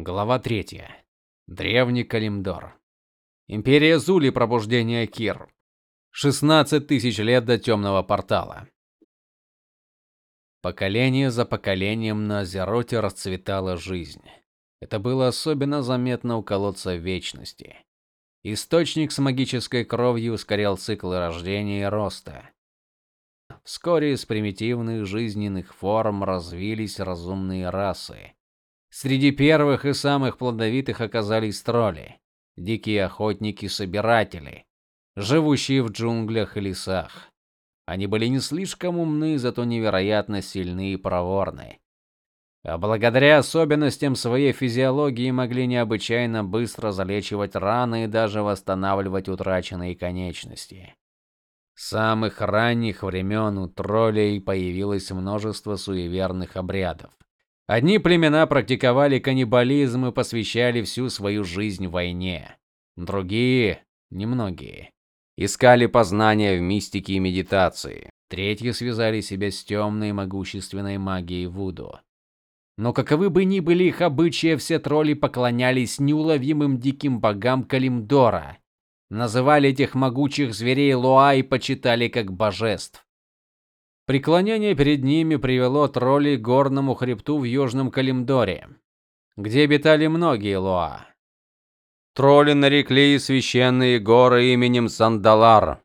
Глава 3. Древний Калимдор. Империя Зули пробуждение Кир. 16 тысяч лет до темного портала. Поколение за поколением на Азероте расцветала жизнь. Это было особенно заметно у колодца Вечности. Источник с магической кровью ускорял циклы рождения и роста. Вскоре из примитивных жизненных форм развились разумные расы Среди первых и самых плодовитых оказались тролли, дикие охотники-собиратели, живущие в джунглях и лесах. Они были не слишком умны, зато невероятно сильны и проворны. А благодаря особенностям своей физиологии могли необычайно быстро залечивать раны и даже восстанавливать утраченные конечности. С самых ранних времен у троллей появилось множество суеверных обрядов. Одни племена практиковали каннибализм и посвящали всю свою жизнь войне. Другие, немногие, искали познания в мистике и медитации. Третьи связали себя с темной могущественной магией вуду. Но каковы бы ни были их обычаи, все тролли поклонялись неуловимым диким богам Калимдора, называли этих могучих зверей Луа и почитали как божеств. Преклонение перед ними привело троллей к горному хребту в Южном Калимдоре, где обитали многие лоа. Тролли нарекли священные горы именем Сандалар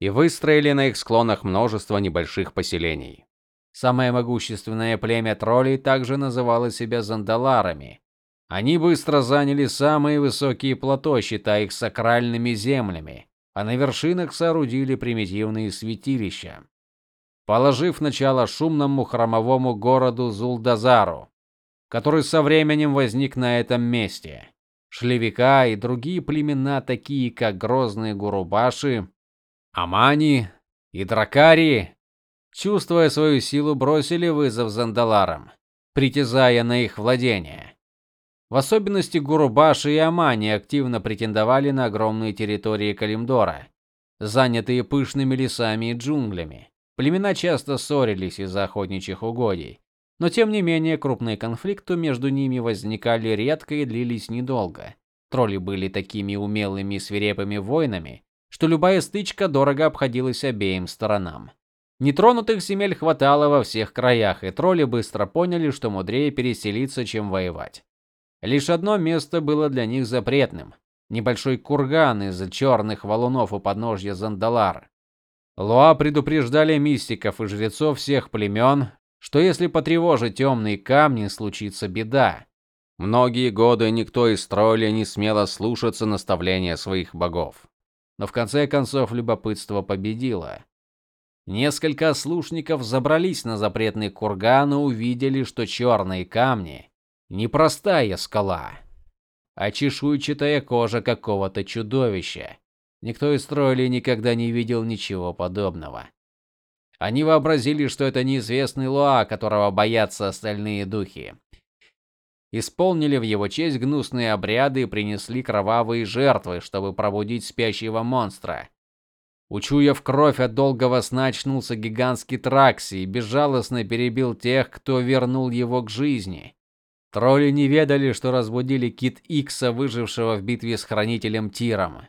и выстроили на их склонах множество небольших поселений. Самое могущественное племя троллей также называло себя Зандаларами. Они быстро заняли самые высокие плато, считая их сакральными землями, а на вершинах соорудили примитивные святилища положив начало шумному храмовому городу Зулдазару, который со временем возник на этом месте. Шли века, и другие племена, такие как грозные Гурубаши, Амани и Дракари, чувствуя свою силу, бросили вызов Зандаларам, притязая на их владения. В особенности Гурубаши и Амани активно претендовали на огромные территории Калимдора, занятые пышными лесами и джунглями. Племена часто ссорились из-за охотничьих угодий, но тем не менее крупные конфликты между ними возникали редко и длились недолго. Тролли были такими умелыми и свирепыми воинами, что любая стычка дорого обходилась обеим сторонам. Нетронутых земель хватало во всех краях, и тролли быстро поняли, что мудрее переселиться, чем воевать. Лишь одно место было для них запретным небольшой курган из черных валунов у подножья Зандалар. Луа предупреждали мистиков и жрецов всех племен, что если потревожить темные камни, случится беда. Многие годы никто из троллей не смело слушаться наставления своих богов. Но в конце концов любопытство победило. Несколько слушников забрались на запретный курган и увидели, что черные камни не простая скала, а чешуйчатая кожа какого-то чудовища. Никто из троллей никогда не видел ничего подобного. Они вообразили, что это неизвестный Луа, которого боятся остальные духи. Исполнили в его честь гнусные обряды и принесли кровавые жертвы, чтобы пробудить спящего монстра. Учуяв кровь от долгого сна, очнулся гигантский Тракси и безжалостно перебил тех, кто вернул его к жизни. Тролли не ведали, что разбудили Кит Икса, выжившего в битве с хранителем Тиром.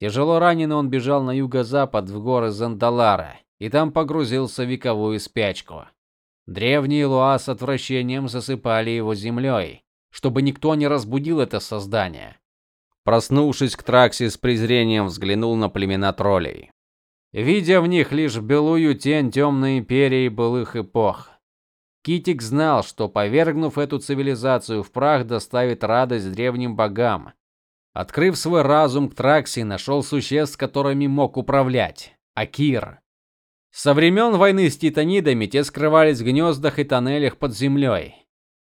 Тяжело раненый он бежал на юго-запад в горы Зандалара и там погрузился в вековую спячку. Древние луа с отвращением засыпали его землей, чтобы никто не разбудил это создание. Проснувшись, Тракси с презрением взглянул на племена троллей, видя в них лишь белую тень темной империи былых эпох. Китик знал, что повергнув эту цивилизацию в прах, доставит радость древним богам, Открыв свой разум, Тракси нашел существ, которыми мог управлять Акир. Со времен войны с титанидами те скрывались в гнездах и тоннелях под землей.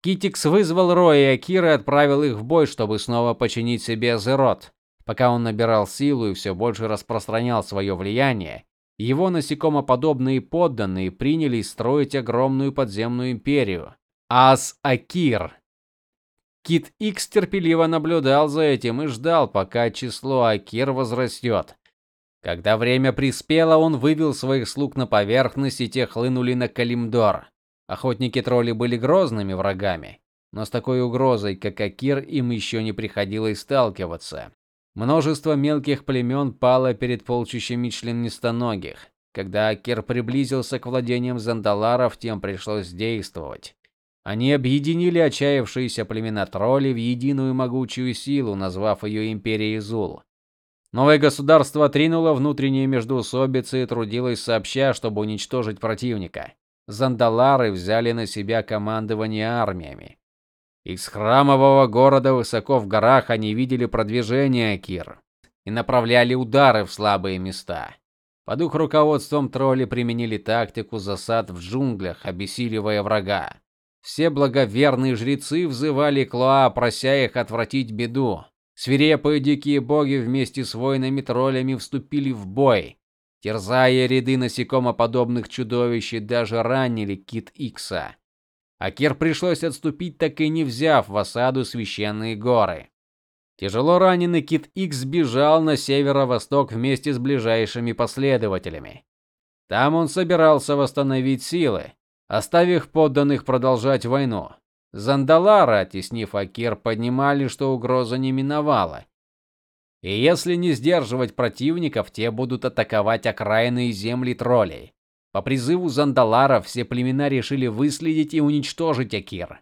Китикс вызвал Роя и Акира и отправил их в бой, чтобы снова починить себе Азерот. Пока он набирал силу и все больше распространял свое влияние, его насекомоподобные подданные принялись строить огромную подземную империю Ас-Акир. Кит Икс терпеливо наблюдал за этим и ждал, пока число Акир возрастет. Когда время приспело, он вывел своих слуг на поверхность, и те хлынули на Калимдор. Охотники тролли были грозными врагами. но с такой угрозой, как Акир, им еще не приходилось сталкиваться. Множество мелких племен пало перед полчищами членистоногих. Когда Акир приблизился к владениям Зандаларов, тем пришлось действовать. Они объединили отчаявшиеся племена троллей в единую могучую силу, назвав ее империей Зул. Новое государство тринуло внутренние междоусобицы и трудилось сообща, чтобы уничтожить противника. Зандалары взяли на себя командование армиями. Из храмового города высоко в горах они видели продвижение Акир и направляли удары в слабые места. Под их руководством тролли применили тактику засад в джунглях, обессиливая врага. Все благоверные жрецы взывали к Лоа, прося их отвратить беду. Свирепые дикие боги вместе с воинами-троллями вступили в бой, терзая ряды насекомоподобных чудовищ и даже ранили Кит Икса. Акир пришлось отступить, так и не взяв в осаду священные горы. Тяжело раненый Кит Икс бежал на северо-восток вместе с ближайшими последователями. Там он собирался восстановить силы, оставив подданных продолжать войну. Зандалара, оттеснив Акир, поднимали, что угроза не миновала. И если не сдерживать противников, те будут атаковать окраины земли троллей. По призыву Зандалара все племена решили выследить и уничтожить Акир.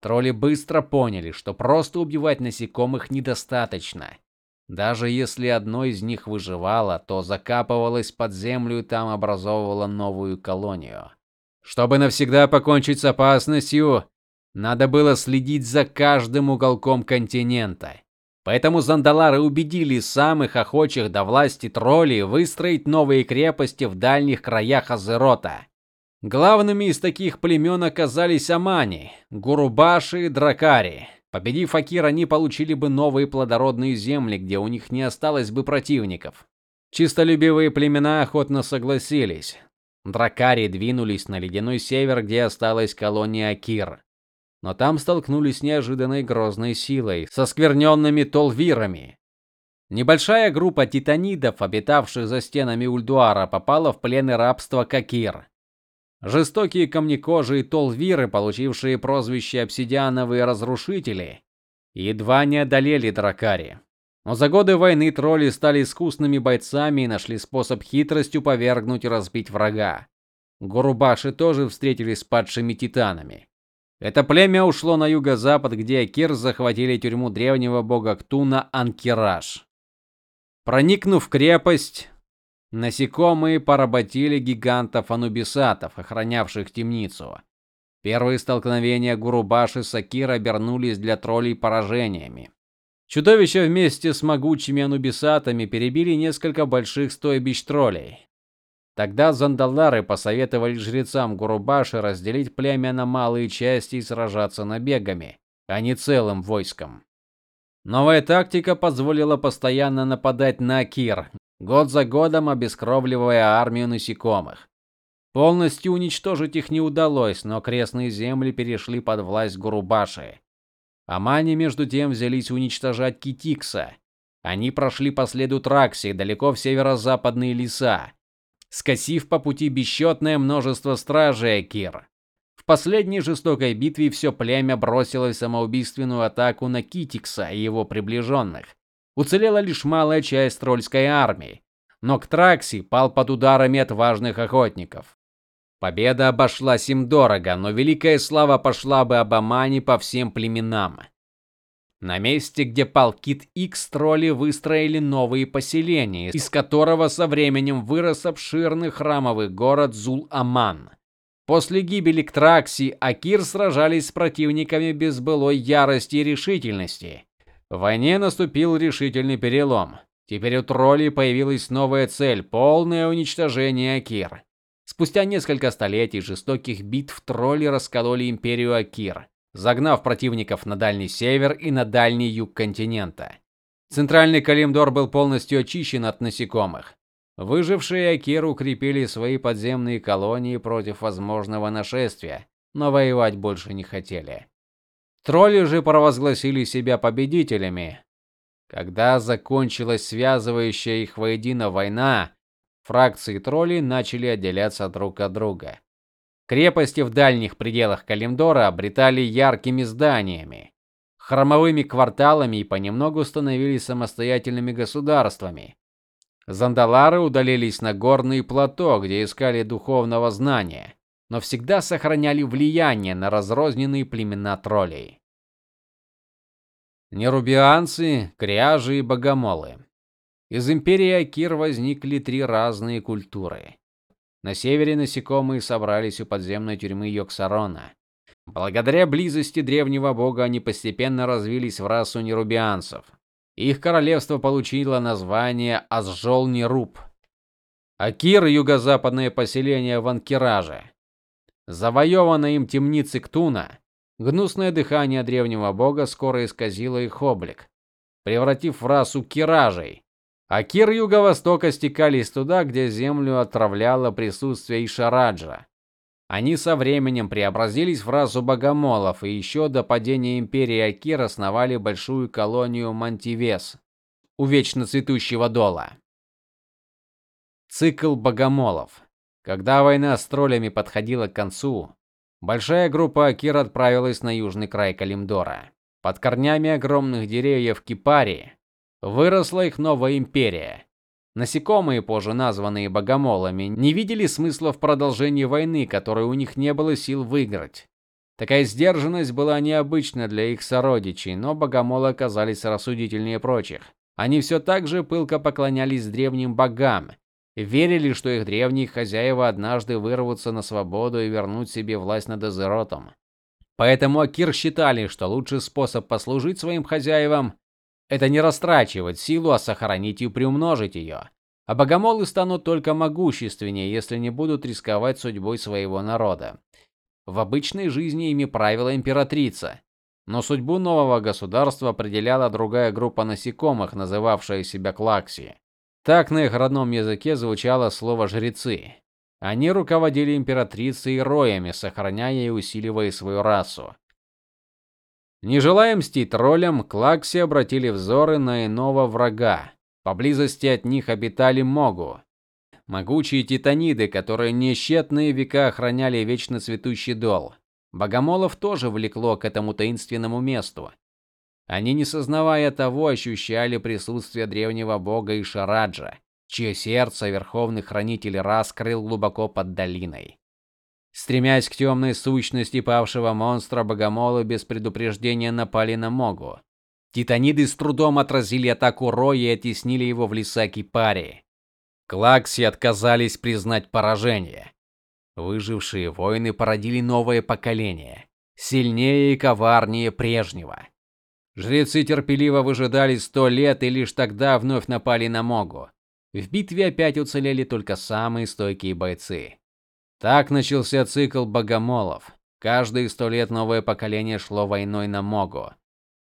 Тролли быстро поняли, что просто убивать насекомых недостаточно. Даже если одно из них выживало, то закапывалось под землю и там образовывало новую колонию. Чтобы навсегда покончить с опасностью, надо было следить за каждым уголком континента. Поэтому зандалары убедили самых охочих до власти троллей выстроить новые крепости в дальних краях Азерота. Главными из таких племен оказались амани, гурубаши и дракари. Победив Акир, они получили бы новые плодородные земли, где у них не осталось бы противников. Чистолюбивые племена охотно согласились. Дракари двинулись на ледяной север, где осталась колония Акир. Но там столкнулись с неожиданной грозной силой, со скверненными толвирами. Небольшая группа титанидов, обитавших за стенами Ульдуара, попала в плен и рабство Какир. Жестокие камнекожие толвиры, получившие прозвище обсидиановые разрушители, едва не одолели дракари. Но за годы войны тролли стали искусными бойцами и нашли способ хитростью повергнуть и разбить врага. Гурубаши тоже встретились с падшими титанами. Это племя ушло на юго-запад, где Акир захватили тюрьму древнего бога Ктуна Анкираж. Проникнув в крепость, насекомые поработили гигантов-анубисатов, охранявших темницу. Первые столкновения Гурубаши с Акир обернулись для троллей поражениями. Чудовища вместе с могучими анубисатами перебили несколько больших стойбищ троллей. Тогда зандалары посоветовали жрецам Гурубаши разделить племя на малые части и сражаться набегами, а не целым войском. Новая тактика позволила постоянно нападать на Акир, год за годом обескровливая армию насекомых. Полностью уничтожить их не удалось, но крестные земли перешли под власть Гурубаши. Амани между тем взялись уничтожать Китикса. Они прошли по следу Тракси далеко в северо-западные леса, скосив по пути бесчетное множество стражей Акир. В последней жестокой битве все племя бросилось в самоубийственную атаку на Китикса и его приближенных. Уцелела лишь малая часть трольской армии, но Ктракси пал под ударами отважных охотников. Победа обошлась им дорого, но великая слава пошла бы об Амане по всем племенам. На месте, где пал Кит Икс, тролли выстроили новые поселения, из которого со временем вырос обширный храмовый город Зул-Аман. После гибели Ктракси Акир сражались с противниками без былой ярости и решительности. В войне наступил решительный перелом. Теперь у троллей появилась новая цель полное уничтожение Акир. Спустя несколько столетий жестоких битв тролли раскололи империю Акир, загнав противников на дальний север и на дальний юг континента. Центральный Калимдор был полностью очищен от насекомых. Выжившие Акир укрепили свои подземные колонии против возможного нашествия, но воевать больше не хотели. Тролли же провозгласили себя победителями. Когда закончилась связывающая их воедино война, Фракции троллей начали отделяться друг от друга. Крепости в дальних пределах Калимдора обретали яркими зданиями, хромовыми кварталами и понемногу становились самостоятельными государствами. Зандалары удалились на горные плато, где искали духовного знания, но всегда сохраняли влияние на разрозненные племена троллей. Нерубианцы, кряжи и богомолы. Из империи Акир возникли три разные культуры. На севере насекомые собрались у подземной тюрьмы Йоксарона. Благодаря близости древнего бога они постепенно развились в расу нерубианцев. Их королевство получило название Азжол-Неруб. Акир юго-западное поселение в Анкираже. Завоеванная им темницы Ктуна, гнусное дыхание древнего бога скоро исказило их облик, превратив в расу киражей, а кир юго-востока стекались туда, где землю отравляло присутствие Ишараджа. Они со временем преобразились в расу богомолов и еще до падения империи Акир основали большую колонию Мантивес у вечно цветущего дола. Цикл богомолов. Когда война с троллями подходила к концу, большая группа Акир отправилась на южный край Калимдора. Под корнями огромных деревьев Кипари Выросла их новая империя. Насекомые, позже названные богомолами, не видели смысла в продолжении войны, которой у них не было сил выиграть. Такая сдержанность была необычна для их сородичей, но богомолы оказались рассудительнее прочих. Они все так же пылко поклонялись древним богам, верили, что их древние хозяева однажды вырвутся на свободу и вернут себе власть над Азеротом. Поэтому Акир считали, что лучший способ послужить своим хозяевам это не растрачивать силу, а сохранить и приумножить ее. А богомолы станут только могущественнее, если не будут рисковать судьбой своего народа. В обычной жизни ими правила императрица, но судьбу нового государства определяла другая группа насекомых, называвшая себя клакси. Так на их родном языке звучало слово жрецы. Они руководили императрицей и роями, сохраняя и усиливая свою расу. Не желая мстить троллям, Клакси обратили взоры на иного врага. Поблизости от них обитали Могу, могучие титаниды, которые несчетные века охраняли вечно цветущий дол. Богомолов тоже влекло к этому таинственному месту. Они, не сознавая того, ощущали присутствие древнего бога Ишараджа, чье сердце верховный хранитель раскрыл глубоко под долиной. Стремясь к темной сущности павшего монстра, богомолы без предупреждения напали на Могу. Титаниды с трудом отразили атаку Роя и оттеснили его в леса Кипари. Клакси отказались признать поражение. Выжившие воины породили новое поколение, сильнее и коварнее прежнего. Жрецы терпеливо выжидали сто лет и лишь тогда вновь напали на Могу. В битве опять уцелели только самые стойкие бойцы. Так начался цикл богомолов. Каждые сто лет новое поколение шло войной на Могу.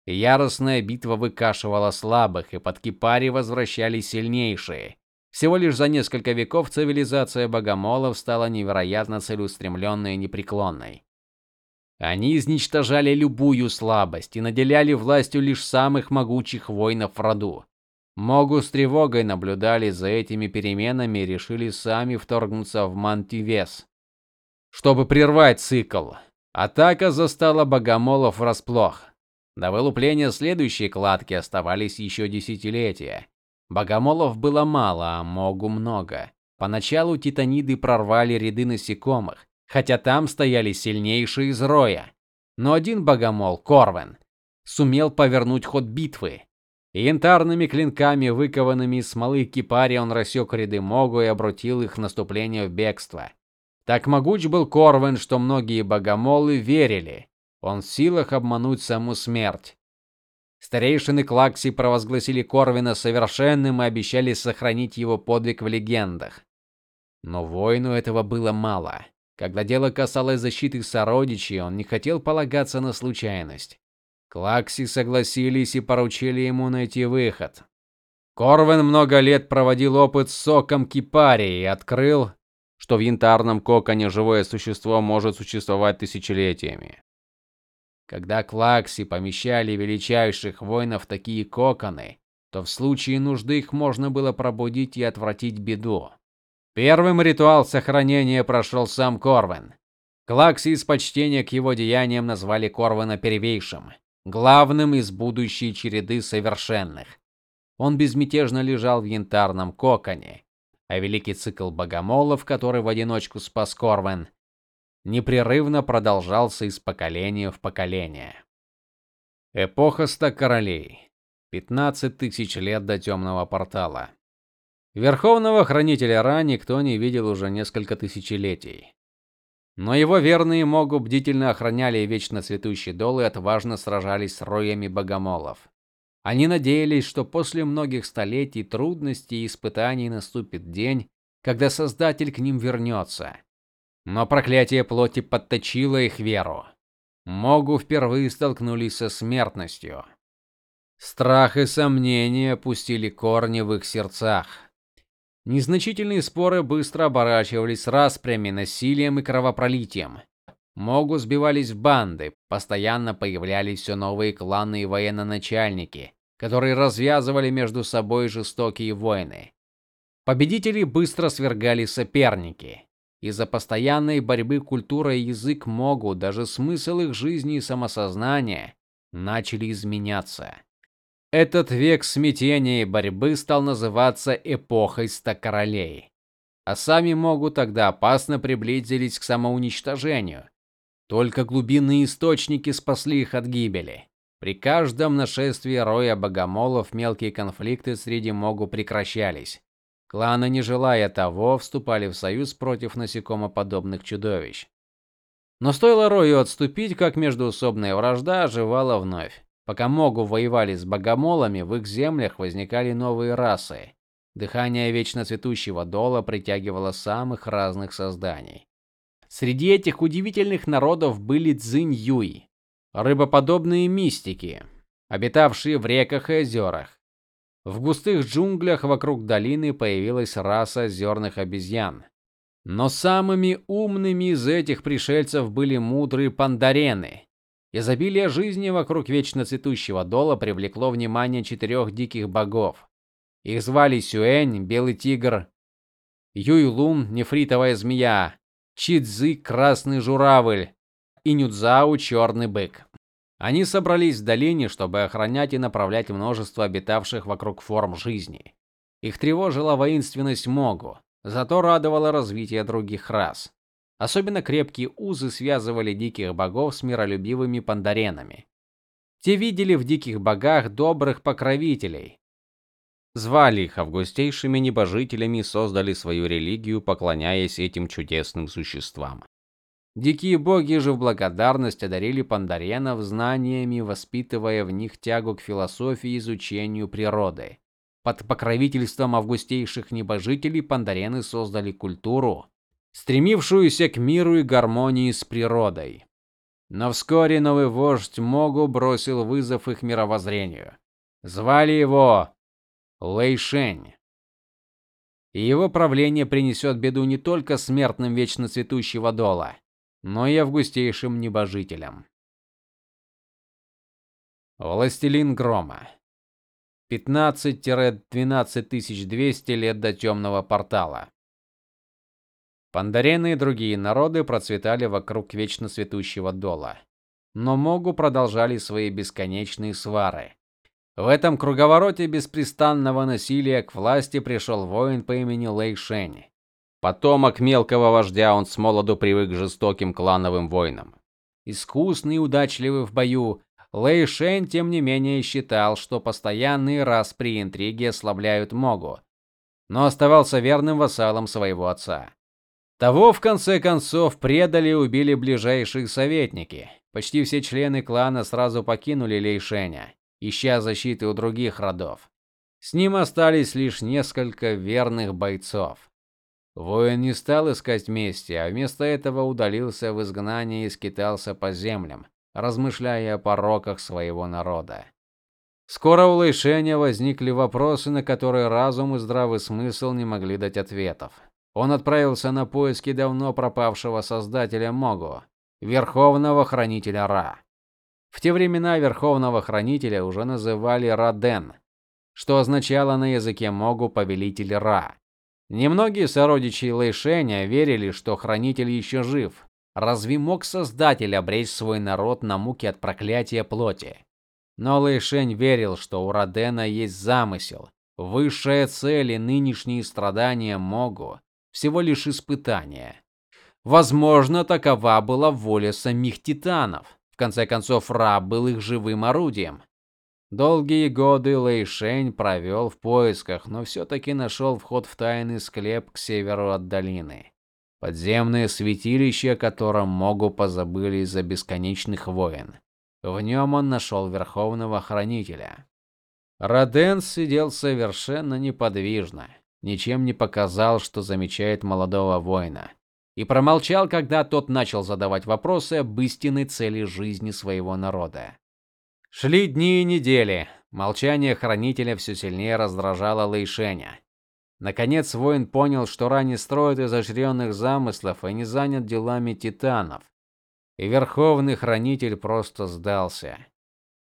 Яростная битва выкашивала слабых, и под Кипари возвращались сильнейшие. Всего лишь за несколько веков цивилизация богомолов стала невероятно целеустремленной и непреклонной. Они изничтожали любую слабость и наделяли властью лишь самых могучих воинов в роду. Могу с тревогой наблюдали за этими переменами и решили сами вторгнуться в Мантивес чтобы прервать цикл. Атака застала богомолов врасплох. До вылупления следующей кладки оставались еще десятилетия. Богомолов было мало, а могу много. Поначалу титаниды прорвали ряды насекомых, хотя там стояли сильнейшие из роя. Но один богомол, Корвен, сумел повернуть ход битвы. Янтарными клинками, выкованными из смолы кипари, он рассек ряды Могу и обратил их наступление в бегство. Так могуч был Корвин, что многие богомолы верили, он в силах обмануть саму смерть. Старейшины Клакси провозгласили Корвина совершенным и обещали сохранить его подвиг в легендах. Но воину этого было мало. Когда дело касалось защиты сородичей, он не хотел полагаться на случайность. Клакси согласились и поручили ему найти выход. Корвин много лет проводил опыт с соком кипарии и открыл, что в янтарном коконе живое существо может существовать тысячелетиями. Когда клакси помещали величайших воинов в такие коконы, то в случае нужды их можно было пробудить и отвратить беду. Первым ритуал сохранения прошел сам Корвин. Клакси из почтения к его деяниям назвали Корвана первейшим, главным из будущей череды совершенных. Он безмятежно лежал в янтарном коконе, а великий цикл богомолов, который в одиночку спас Корван, непрерывно продолжался из поколения в поколение. Эпоха ста королей. 15 тысяч лет до темного портала. Верховного хранителя Ра никто не видел уже несколько тысячелетий. Но его верные Могу бдительно охраняли вечно цветущий дол и отважно сражались с роями богомолов. Они надеялись, что после многих столетий трудностей и испытаний наступит день, когда Создатель к ним вернется. Но проклятие плоти подточило их веру. Могу впервые столкнулись со смертностью. Страх и сомнения пустили корни в их сердцах. Незначительные споры быстро оборачивались распрями, насилием и кровопролитием. Могу сбивались в банды, постоянно появлялись все новые кланы и военноначальники, которые развязывали между собой жестокие войны. Победителей быстро свергали соперники. Из-за постоянной борьбы культура и язык Могу, даже смысл их жизни и самосознания начали изменяться. Этот век смятения и борьбы стал называться эпохой ста королей. А сами могут тогда опасно приблизились к самоуничтожению. Только глубинные источники спасли их от гибели. При каждом нашествии роя богомолов мелкие конфликты среди могу прекращались. Кланы, не желая того, вступали в союз против насекомоподобных чудовищ. Но стоило рою отступить, как междоусобная вражда оживала вновь. Пока Могу воевали с богомолами, в их землях возникали новые расы. Дыхание вечно цветущего дола притягивало самых разных созданий. Среди этих удивительных народов были цзинь-юй, рыбоподобные мистики, обитавшие в реках и озерах. В густых джунглях вокруг долины появилась раса озерных обезьян. Но самыми умными из этих пришельцев были мудрые пандарены, Изобилие жизни вокруг вечно цветущего дола привлекло внимание четырех диких богов. Их звали Сюэнь, белый тигр, Юйлун, нефритовая змея, Чидзы, красный журавль и Нюдзау, черный бык. Они собрались в долине, чтобы охранять и направлять множество обитавших вокруг форм жизни. Их тревожила воинственность Могу, зато радовало развитие других рас. Особенно крепкие узы связывали диких богов с миролюбивыми пандаренами. Те видели в диких богах добрых покровителей. Звали их августейшими небожителями и создали свою религию, поклоняясь этим чудесным существам. Дикие боги же в благодарность одарили пандаренов знаниями, воспитывая в них тягу к философии и изучению природы. Под покровительством августейших небожителей пандарены создали культуру, стремившуюся к миру и гармонии с природой. Но вскоре новый вождь Могу бросил вызов их мировоззрению. Звали его Лэйшень. И его правление принесет беду не только смертным вечно цветущего дола, но и августейшим небожителям. Властелин грома. 15-12200 лет до темного портала. Пандарены и другие народы процветали вокруг вечно цветущего дола, но Могу продолжали свои бесконечные свары. В этом круговороте беспрестанного насилия к власти пришел воин по имени Лэй Шэнь. Потомок мелкого вождя, он с молоду привык к жестоким клановым войнам. Искусный и удачливый в бою, Лэй Шэнь тем не менее считал, что постоянные распри и интриги ослабляют Могу, но оставался верным вассалом своего отца. Того в конце концов предали и убили ближайшие советники. Почти все члены клана сразу покинули Лейшеня, ища защиты у других родов. С ним остались лишь несколько верных бойцов. Воин не стал искать мести, а вместо этого удалился в изгнание и скитался по землям, размышляя о пороках своего народа. Скоро у Лэйшеня возникли вопросы, на которые разум и здравый смысл не могли дать ответов. Он отправился на поиски давно пропавшего создателя Могу, верховного хранителя Ра. В те времена верховного хранителя уже называли Раден, что означало на языке Могу повелитель Ра. Немногие сородичи Лэйшеня верили, что хранитель еще жив, Разве мог Создатель обречь свой народ на муки от проклятия плоти? Но Лэйшень верил, что у Родена есть замысел, высшая цель и нынешние страдания Могу всего лишь испытание. Возможно, такова была воля самих титанов. Конце концов, раб был их живым орудием. Долгие годы Лэйшень провел в поисках, но все таки нашел вход в тайный склеп к северу от долины. Подземное святилище, о котором Могу позабыли из-за бесконечных войн. В нем он нашел Верховного Хранителя. Роден сидел совершенно неподвижно, ничем не показал, что замечает молодого воина, и промолчал, когда тот начал задавать вопросы об истинной цели жизни своего народа. Шли дни и недели. Молчание хранителя все сильнее раздражало Лэйшеня. Наконец воин понял, что ранее строит изощренных замыслов и не занят делами титанов. И верховный хранитель просто сдался.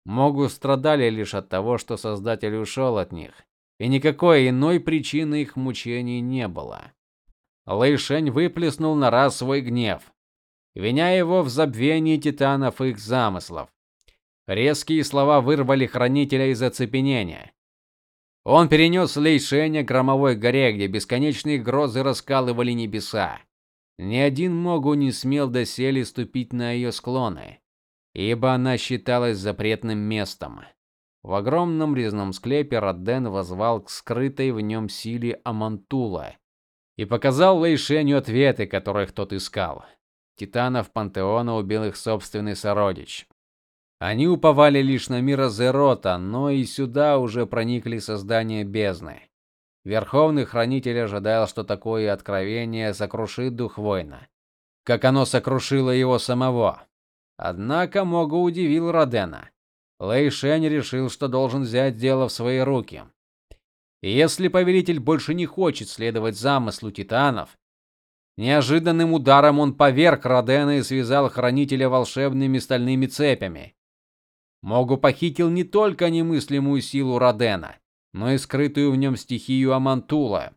Могу страдали лишь от того, что создатель ушел от них, и никакой иной причины их мучений не было. Лэйшень выплеснул на раз свой гнев, виня его в забвении титанов их замыслов. Резкие слова вырвали хранителя из оцепенения. Он перенес Лейшеня к громовой горе, где бесконечные грозы раскалывали небеса. Ни один могу не смел доселе ступить на ее склоны, ибо она считалась запретным местом. В огромном резном склепе Радден возвал к скрытой в нем силе Амантула и показал Лейшеню ответы, которых тот искал. Титанов пантеона убил их собственный сородич. Они уповали лишь на мир Азерота, но и сюда уже проникли создания бездны. Верховный хранитель ожидал, что такое откровение сокрушит дух воина, как оно сокрушило его самого. Однако Мога удивил Родена. Лэй Шень решил, что должен взять дело в свои руки. Если повелитель больше не хочет следовать замыслу титанов, неожиданным ударом он поверг Родена и связал хранителя волшебными стальными цепями. Могу похитил не только немыслимую силу Родена, но и скрытую в нем стихию Амантула.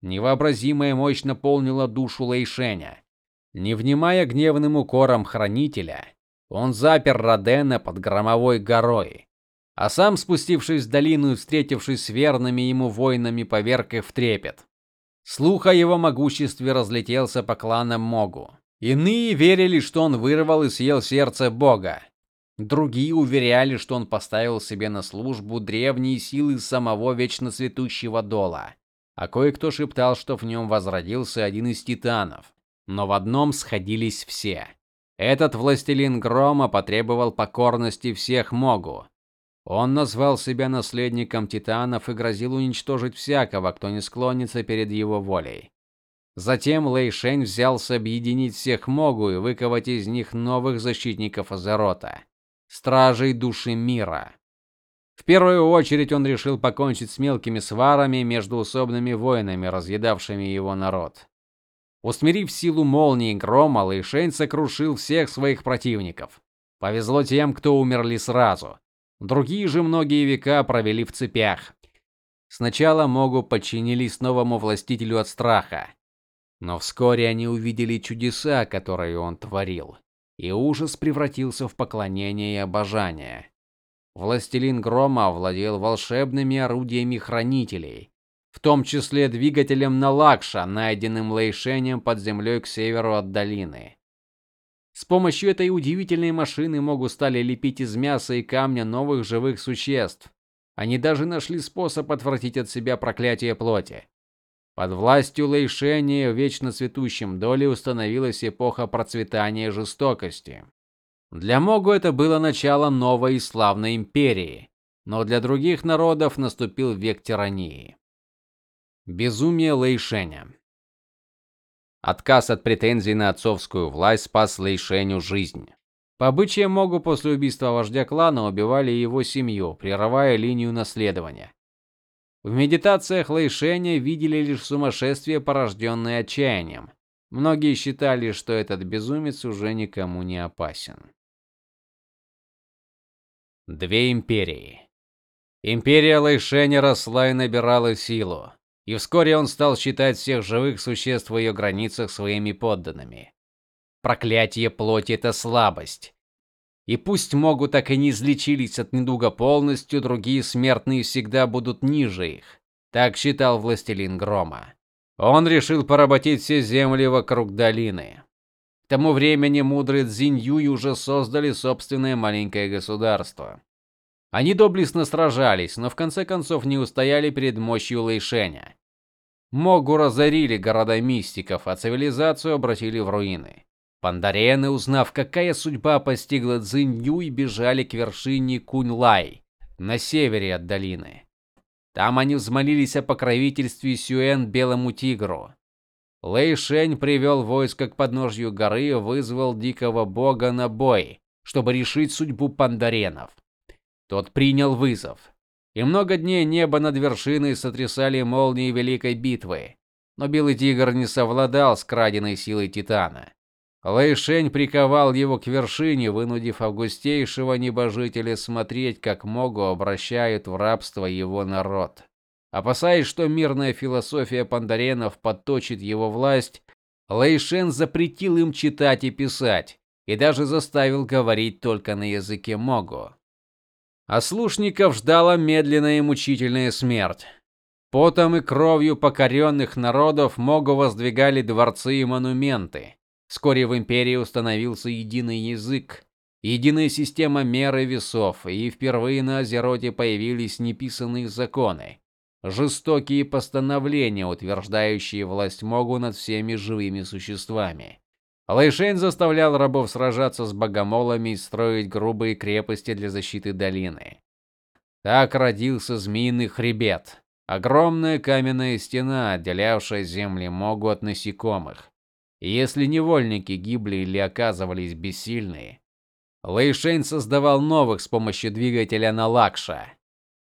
Невообразимая мощь наполнила душу Лэйшеня. Не внимая гневным укорам хранителя, он запер Родена под громовой горой, а сам, спустившись в долину и встретившись с верными ему воинами, поверг их в трепет. Слух о его могуществе разлетелся по кланам Могу. Иные верили, что он вырвал и съел сердце бога. Другие уверяли, что он поставил себе на службу древние силы самого вечно цветущего дола. А кое-кто шептал, что в нем возродился один из титанов. Но в одном сходились все. Этот властелин грома потребовал покорности всех Могу. Он назвал себя наследником титанов и грозил уничтожить всякого, кто не склонится перед его волей. Затем Лэй Шэнь взялся объединить всех Могу и выковать из них новых защитников Азерота стражей души мира. В первую очередь он решил покончить с мелкими сварами между усобными воинами, разъедавшими его народ. Усмирив силу молнии и грома, Лэйшень сокрушил всех своих противников. Повезло тем, кто умерли сразу. Другие же многие века провели в цепях. Сначала Могу подчинились новому властителю от страха, но вскоре они увидели чудеса, которые он творил и ужас превратился в поклонение и обожание. Властелин грома владел волшебными орудиями хранителей, в том числе двигателем Налакша, найденным Лейшенем под землей к северу от долины. С помощью этой удивительной машины могу стали лепить из мяса и камня новых живых существ. Они даже нашли способ отвратить от себя проклятие плоти. Под властью Лэйшени в вечно цветущем доле установилась эпоха процветания жестокости. Для Могу это было начало новой и славной империи, но для других народов наступил век тирании. Безумие Лэйшеня. Отказ от претензий на отцовскую власть спас Лэйшеню жизнь. По обычаям Могу после убийства вождя клана убивали его семью, прерывая линию наследования. В медитациях Лэйшеня видели лишь сумасшествие, порожденное отчаянием. Многие считали, что этот безумец уже никому не опасен. Две империи. Империя Лэйшеня росла и набирала силу, и вскоре он стал считать всех живых существ в ее границах своими подданными. Проклятие плоти это слабость. И пусть могут так и не излечились от недуга полностью, другие смертные всегда будут ниже их. Так считал властелин грома. Он решил поработить все земли вокруг долины. К тому времени мудрые Цзиньюй уже создали собственное маленькое государство. Они доблестно сражались, но в конце концов не устояли перед мощью Лэйшэня. Могу разорили города мистиков, а цивилизацию обратили в руины. Пандарены, узнав, какая судьба постигла Цзиньюй, бежали к вершине Куньлай, на севере от долины. Там они взмолились о покровительстве Сюэн Белому тигру. Лэй Шень привел войско к подножью горы и вызвал дикого бога на бой, чтобы решить судьбу пандаренов. Тот принял вызов. И много дней небо над вершиной сотрясали молнии великой битвы. Но белый тигр не совладал с краденой силой титана. Лэй Шень приковал его к вершине, вынудив августейшего небожителя смотреть, как Могу обращают в рабство его народ. Опасаясь, что мирная философия пандаренов подточит его власть, Лэй Шен запретил им читать и писать и даже заставил говорить только на языке Могу. А слушников ждала медленная и мучительная смерть. Потом и кровью покоренных народов Могу воздвигали дворцы и монументы. Вскоре в империи установился единый язык, единая система мер и весов, и впервые на Азероте появились неписанные законы, жестокие постановления, утверждающие власть Могу над всеми живыми существами. Лэйшень заставлял рабов сражаться с богомолами и строить грубые крепости для защиты долины. Так родился Змеиный хребет, огромная каменная стена, отделявшая земли Могу от насекомых. Если невольники гибли или оказывались бессильны, Лэйшень создавал новых с помощью двигателя Налакша.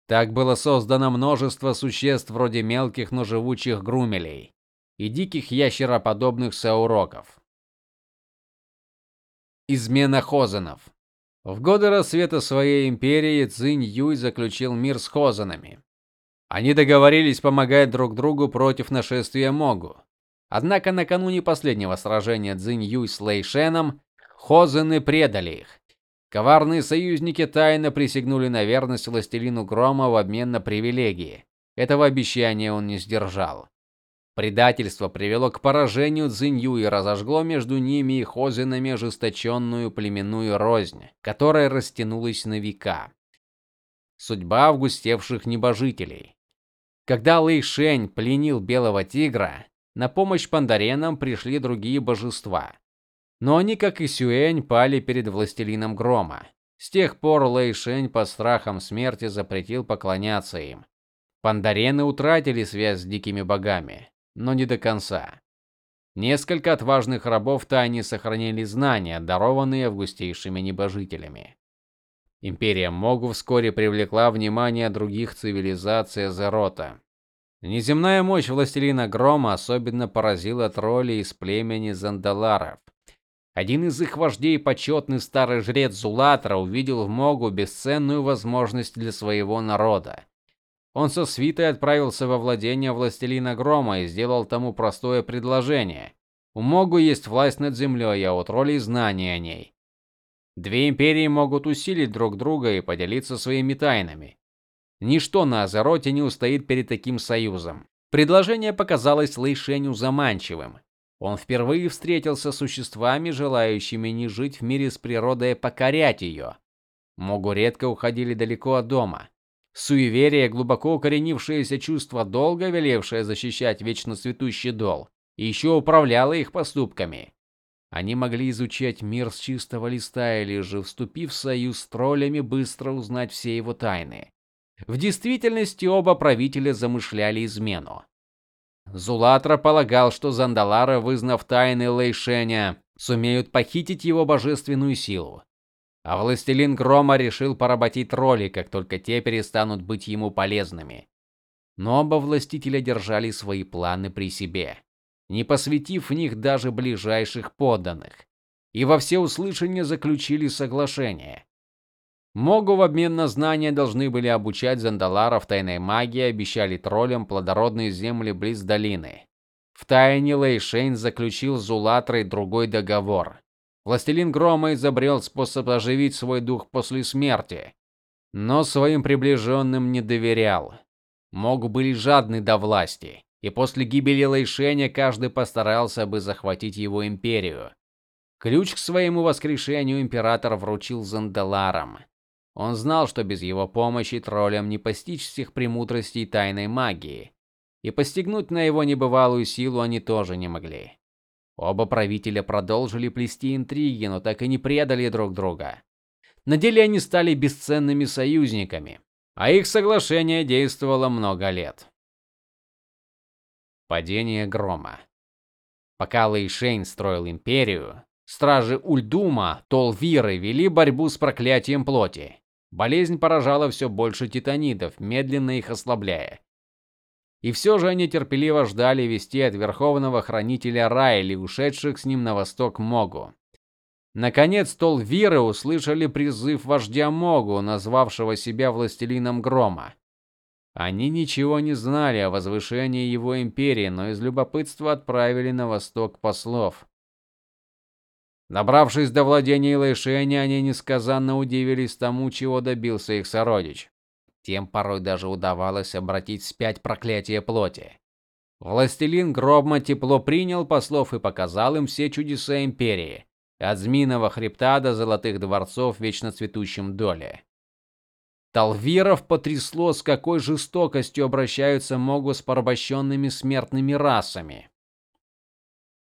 Так было создано множество существ вроде мелких, но живучих грумелей и диких ящероподобных сауроков. Измена хозенов. В годы рассвета своей империи Цзинь Юй заключил мир с хозенами. Они договорились помогать друг другу против нашествия Могу. Однако накануне последнего сражения Цзинь Юй с Лэй Шеном хозены предали их. Коварные союзники тайно присягнули на верность властелину Грома в обмен на привилегии. Этого обещания он не сдержал. Предательство привело к поражению Цзинью и разожгло между ними и хозинами ожесточенную племенную рознь, которая растянулась на века. Судьба августевших небожителей. Когда Лэй Шень пленил белого тигра, на помощь пандаренам пришли другие божества. Но они, как и Сюэнь, пали перед властелином грома. С тех пор Лэй Шень по страхам смерти запретил поклоняться им. Пандарены утратили связь с дикими богами но не до конца. Несколько отважных рабов тайне сохранили знания, дарованные августейшими небожителями. Империя Могу вскоре привлекла внимание других цивилизаций Зерота. Неземная мощь властелина Грома особенно поразила троллей из племени Зандаларов. Один из их вождей, почетный старый жрец Зулатра, увидел в Могу бесценную возможность для своего народа. Он со свитой отправился во владение властелина Грома и сделал тому простое предложение. У Могу есть власть над землей, а у троллей знания о ней. Две империи могут усилить друг друга и поделиться своими тайнами. Ничто на Азероте не устоит перед таким союзом. Предложение показалось Лэйшеню заманчивым. Он впервые встретился с существами, желающими не жить в мире с природой, а покорять ее. Могу редко уходили далеко от дома. Суеверие, глубоко укоренившееся чувство долга, велевшее защищать вечно цветущий дол, еще управляло их поступками. Они могли изучать мир с чистого листа или же, вступив в союз с троллями, быстро узнать все его тайны. В действительности оба правителя замышляли измену. Зулатра полагал, что Зандалара, вызнав тайны Лэйшеня, сумеют похитить его божественную силу. А властелин грома решил поработить тролли, как только те перестанут быть ему полезными. Но оба властителя держали свои планы при себе, не посвятив в них даже ближайших подданных, и во всеуслышание заключили соглашение. Могу в обмен на знания должны были обучать Зандаларов тайной магии, обещали троллям плодородные земли близ долины. В тайне Лэйшень заключил с Зулатрой другой договор. Властелин Грома изобрел способ оживить свой дух после смерти, но своим приближенным не доверял. Мог были жадны до власти, и после гибели Лэйшеня каждый постарался бы захватить его империю. Ключ к своему воскрешению император вручил Зандаларам. Он знал, что без его помощи троллям не постичь всех премудростей тайной магии, и постигнуть на его небывалую силу они тоже не могли. Оба правителя продолжили плести интриги, но так и не предали друг друга. На деле они стали бесценными союзниками, а их соглашение действовало много лет. Падение грома. Пока Лэйшень строил империю, стражи Ульдума, Толвиры вели борьбу с проклятием плоти. Болезнь поражала все больше титанидов, медленно их ослабляя. И все же они терпеливо ждали вести от верховного хранителя Райли, ушедших с ним на восток Могу. Наконец Толвиры услышали призыв вождя Могу, назвавшего себя властелином грома. Они ничего не знали о возвышении его империи, но из любопытства отправили на восток послов. Добравшись до владений Лэйшэни, они несказанно удивились тому, чего добился их сородич. Тем порой даже удавалось обратить вспять проклятие плоти. Властелин Гробма тепло принял послов и показал им все чудеса империи, от Змииного хребта до золотых дворцов в вечно доле. Талвиров потрясло, с какой жестокостью обращаются могу с порабощенными смертными расами.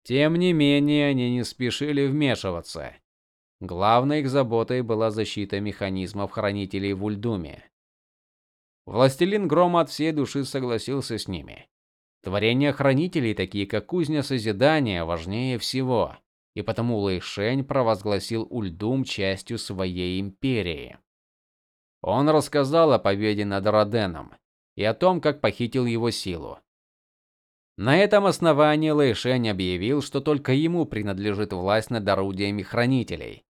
Тем не менее, они не спешили вмешиваться. Главной их заботой была защита механизмов хранителей в Ульдуме. Властелин Грома от всей души согласился с ними. Творения хранителей, такие как кузня созидания, важнее всего, и потому Лэйшень провозгласил Ульдум частью своей империи. Он рассказал о победе над Роденом и о том, как похитил его силу. На этом основании Лэйшень объявил, что только ему принадлежит власть над орудиями хранителей.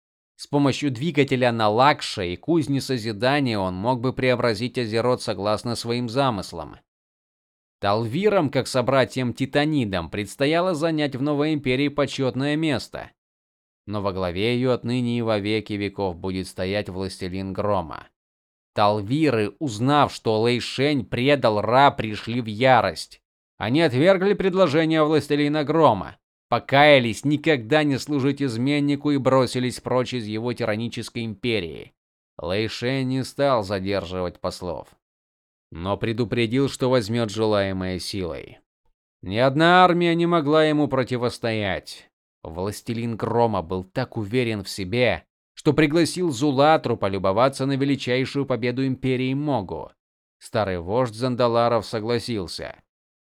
С помощью двигателя на Лакше и кузни созидания он мог бы преобразить Азерот согласно своим замыслам. Талвирам, как собратьям Титанидам, предстояло занять в новой империи почетное место. Но во главе ее отныне и во веки веков будет стоять властелин Грома. Талвиры, узнав, что Лэйшень предал Ра, пришли в ярость. Они отвергли предложение властелина Грома, покаялись никогда не служить изменнику и бросились прочь из его тиранической империи. Лэйшень не стал задерживать послов, но предупредил, что возьмет желаемое силой. Ни одна армия не могла ему противостоять. Властелин Грома был так уверен в себе, что пригласил Зулатру полюбоваться на величайшую победу империи Могу. Старый вождь Зандаларов согласился.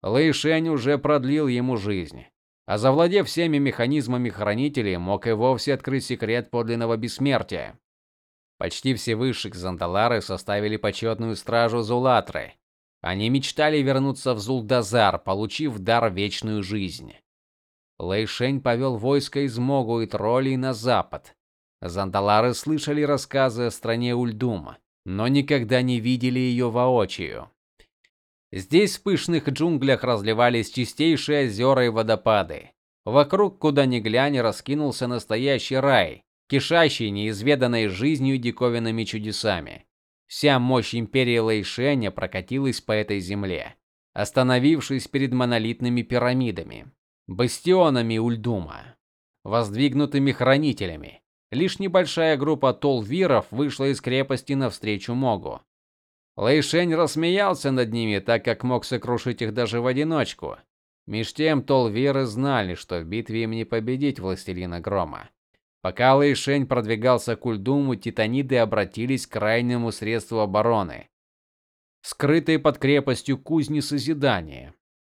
Лэйшень уже продлил ему жизнь, а завладев всеми механизмами хранителей, мог и вовсе открыть секрет подлинного бессмертия. Почти все высших Зандалары составили почетную стражу Зулатры. Они мечтали вернуться в Зулдазар, получив дар вечную жизнь. Лэйшень повел войско из Могу и троллей на запад, Зандалары слышали рассказы о стране Ульдума, но никогда не видели ее воочию. Здесь в пышных джунглях разливались чистейшие озера и водопады. Вокруг, куда ни глянь, раскинулся настоящий рай, кишащий неизведанной жизнью и диковинными чудесами. Вся мощь империи Лэйшэня прокатилась по этой земле, остановившись перед монолитными пирамидами, бастионами Ульдума, воздвигнутыми хранителями, Лишь небольшая группа толвиров вышла из крепости навстречу Могу. Лэйшень рассмеялся над ними, так как мог сокрушить их даже в одиночку. Меж тем толвиры знали, что в битве им не победить властелина грома. Пока Лэйшень продвигался к Ульдуму, титаниды обратились к крайнему средству обороны, скрытой под крепостью кузни созидания.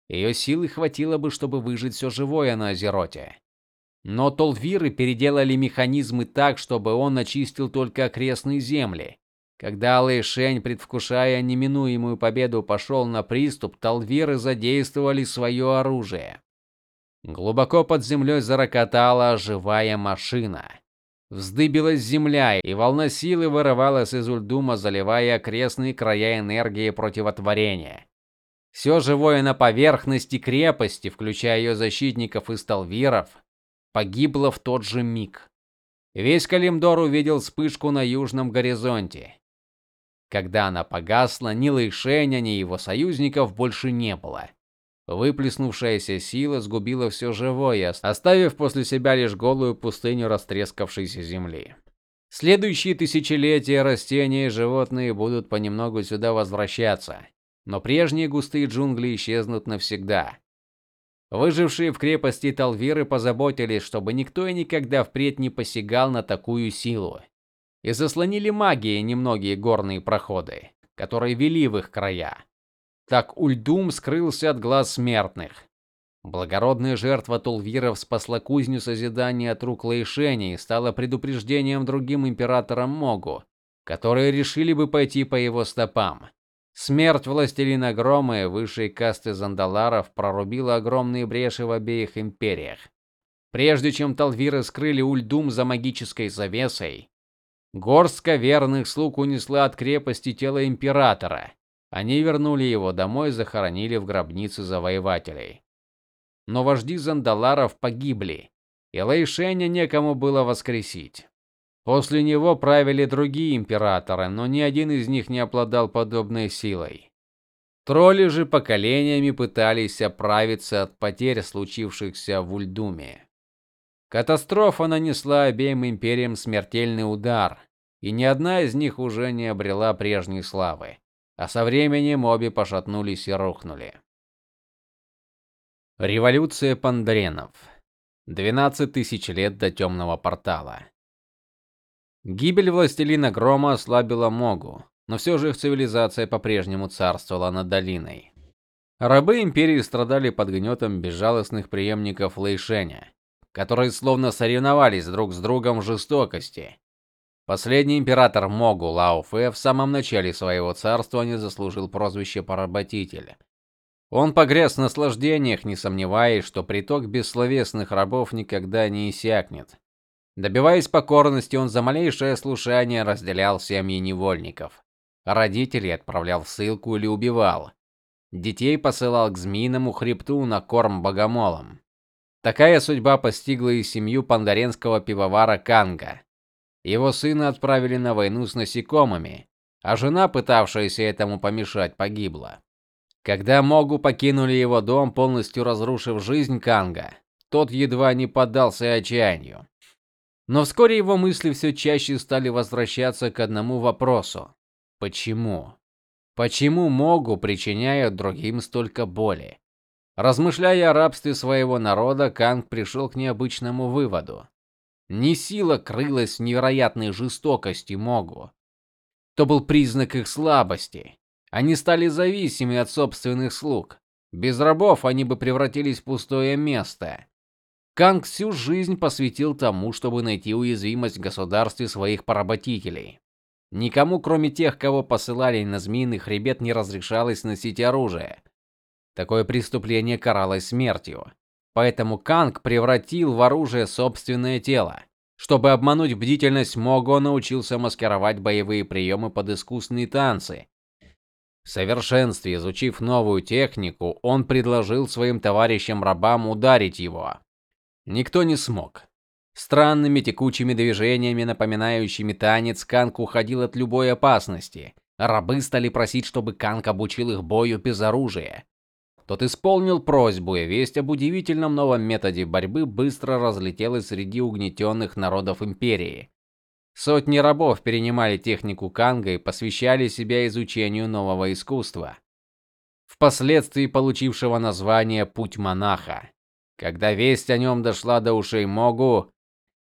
Ее силы хватило бы, чтобы выжить все живое на Азероте. Но Толвиры переделали механизмы так, чтобы он очистил только окрестные земли. Когда Лэйшень, предвкушая неминуемую победу, пошел на приступ, Толвиры задействовали свое оружие. Глубоко под землей зарокотала живая машина. Вздыбилась земля, и волна силы вырывалась из Ульдума, заливая окрестные края энергии противотворения. Все живое на поверхности крепости, включая ее защитников и сталвиров, погибло в тот же миг. Весь Калимдор увидел вспышку на южном горизонте. Когда она погасла, ни Лэйшеня, ни его союзников больше не было. Выплеснувшаяся сила сгубила все живое, оставив после себя лишь голую пустыню растрескавшейся земли. Следующие тысячелетия растения и животные будут понемногу сюда возвращаться, но прежние густые джунгли исчезнут навсегда. Выжившие в крепости Талвиры позаботились, чтобы никто и никогда впредь не посягал на такую силу, и заслонили магией немногие горные проходы, которые вели в их края. Так Ульдум скрылся от глаз смертных. Благородная жертва Тулвиров спасла кузню созидания от рук Лэйшени и стала предупреждением другим императорам Могу, которые решили бы пойти по его стопам. Смерть властелина грома и высшей касты зандаларов прорубила огромные бреши в обеих империях. Прежде чем Талвиры скрыли Ульдум за магической завесой, горстка верных слуг унесла от крепости тело императора. Они вернули его домой и захоронили в гробнице завоевателей. Но вожди зандаларов погибли, и Лэйшеня некому было воскресить. После него правили другие императоры, но ни один из них не обладал подобной силой. Тролли же поколениями пытались оправиться от потерь, случившихся в Ульдуме. Катастрофа нанесла обеим империям смертельный удар, и ни одна из них уже не обрела прежней славы а со временем обе пошатнулись и рухнули. Революция пандренов. 12 тысяч лет до темного портала. Гибель властелина грома ослабила Могу, но все же их цивилизация по-прежнему царствовала над долиной. Рабы империи страдали под гнетом безжалостных преемников Лэйшеня, которые словно соревновались друг с другом в жестокости, Последний император Могу Лаофэ в самом начале своего царствования заслужил прозвище поработитель. Он погряз в наслаждениях, не сомневаясь, что приток бессловесных рабов никогда не иссякнет. Добиваясь покорности, он за малейшее слушание разделял семьи невольников. Родителей отправлял в ссылку или убивал. Детей посылал к змеиному хребту на корм богомолам. Такая судьба постигла и семью пандаренского пивовара Канга. Его сына отправили на войну с насекомыми, а жена, пытавшаяся этому помешать, погибла. Когда Могу покинули его дом, полностью разрушив жизнь Канга, тот едва не поддался отчаянию. Но вскоре его мысли все чаще стали возвращаться к одному вопросу: почему? Почему Могу причиняют другим столько боли? Размышляя о рабстве своего народа, Канг пришел к необычному выводу. Не сила крылась в невероятной жестокости Могу. То был признак их слабости. Они стали зависимы от собственных слуг. Без рабов они бы превратились в пустое место. Канг всю жизнь посвятил тому, чтобы найти уязвимость в государстве своих поработителей. Никому, кроме тех, кого посылали на змеиный хребет, не разрешалось носить оружие. Такое преступление каралось смертью. Поэтому Канг превратил в оружие собственное тело. Чтобы обмануть бдительность Мого, научился маскировать боевые приемы под искусные танцы. В совершенстве изучив новую технику, он предложил своим товарищам-рабам ударить его. Никто не смог. Странными текучими движениями, напоминающими танец, Канг уходил от любой опасности. Рабы стали просить, чтобы Канг обучил их бою без оружия. Тот исполнил просьбу, и весть об удивительном новом методе борьбы быстро разлетелась среди угнетенных народов империи. Сотни рабов перенимали технику канга и посвящали себя изучению нового искусства, впоследствии получившего название Путь монаха. Когда весть о нем дошла до ушей Могу,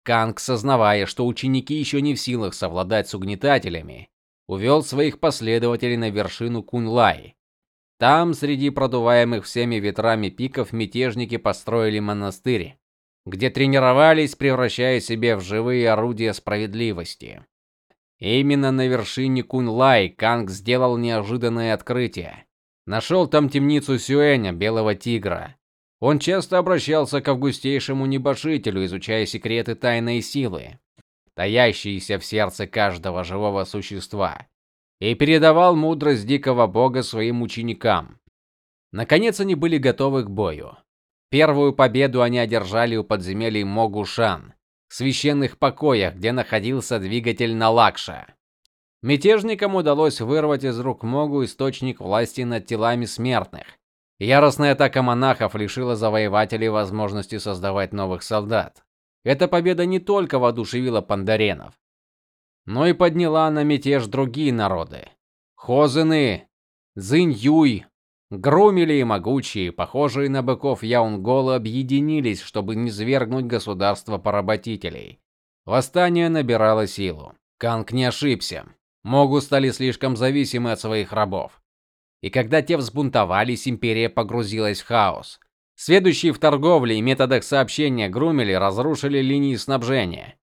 Канг, сознавая, что ученики еще не в силах совладать с угнетателями, увел своих последователей на вершину Кунлай там, среди продуваемых всеми ветрами пиков, мятежники построили монастырь, где тренировались, превращая себя в живые орудия справедливости. именно на вершине Кунлай Канг сделал неожиданное открытие. Нашел там темницу Сюэня, белого тигра. Он часто обращался к августейшему небожителю, изучая секреты тайной силы, таящиеся в сердце каждого живого существа и передавал мудрость дикого бога своим ученикам. Наконец они были готовы к бою. Первую победу они одержали у подземелий Могушан, священных покоях, где находился двигатель Налакша. Мятежникам удалось вырвать из рук Могу источник власти над телами смертных. Яростная атака монахов лишила завоевателей возможности создавать новых солдат. Эта победа не только воодушевила пандаренов, но и подняла на мятеж другие народы. Хозыны, Цзиньюй, Грумили и могучие, похожие на быков Яунголы объединились, чтобы низвергнуть государство поработителей. Восстание набирало силу. Канг не ошибся. Могу стали слишком зависимы от своих рабов. И когда те взбунтовались, империя погрузилась в хаос. Следующие в торговле и методах сообщения Грумели разрушили линии снабжения.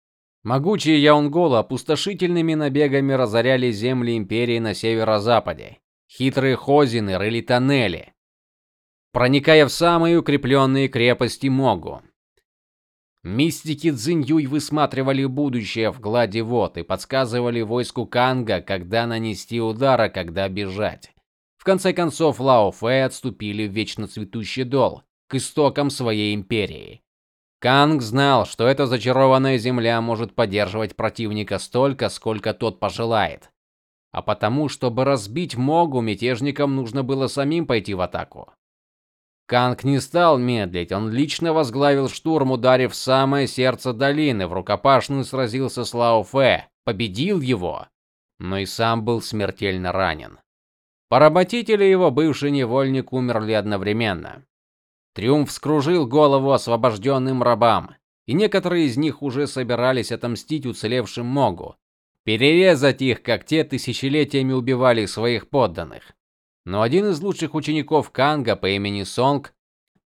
Могучие яунголы опустошительными набегами разоряли земли империи на северо-западе. Хитрые хозины рыли тоннели, проникая в самые укрепленные крепости Могу. Мистики Цзиньюй высматривали будущее в глади вод и подсказывали войску Канга, когда нанести удар, а когда бежать. В конце концов Лао Фэй отступили в вечно цветущий дол, к истокам своей империи. Канг знал, что эта зачарованная земля может поддерживать противника столько, сколько тот пожелает а потому, чтобы разбить Могу, мятежникам нужно было самим пойти в атаку. Канг не стал медлить, он лично возглавил штурм, ударив в самое сердце долины, в рукопашную сразился с Лао Фэ, победил его, но и сам был смертельно ранен. Поработители его бывший невольник умерли одновременно. Триумф вскружил голову освобожденным рабам, и некоторые из них уже собирались отомстить уцелевшим Могу, перерезать их, как те тысячелетиями убивали своих подданных. Но один из лучших учеников Канга по имени Сонг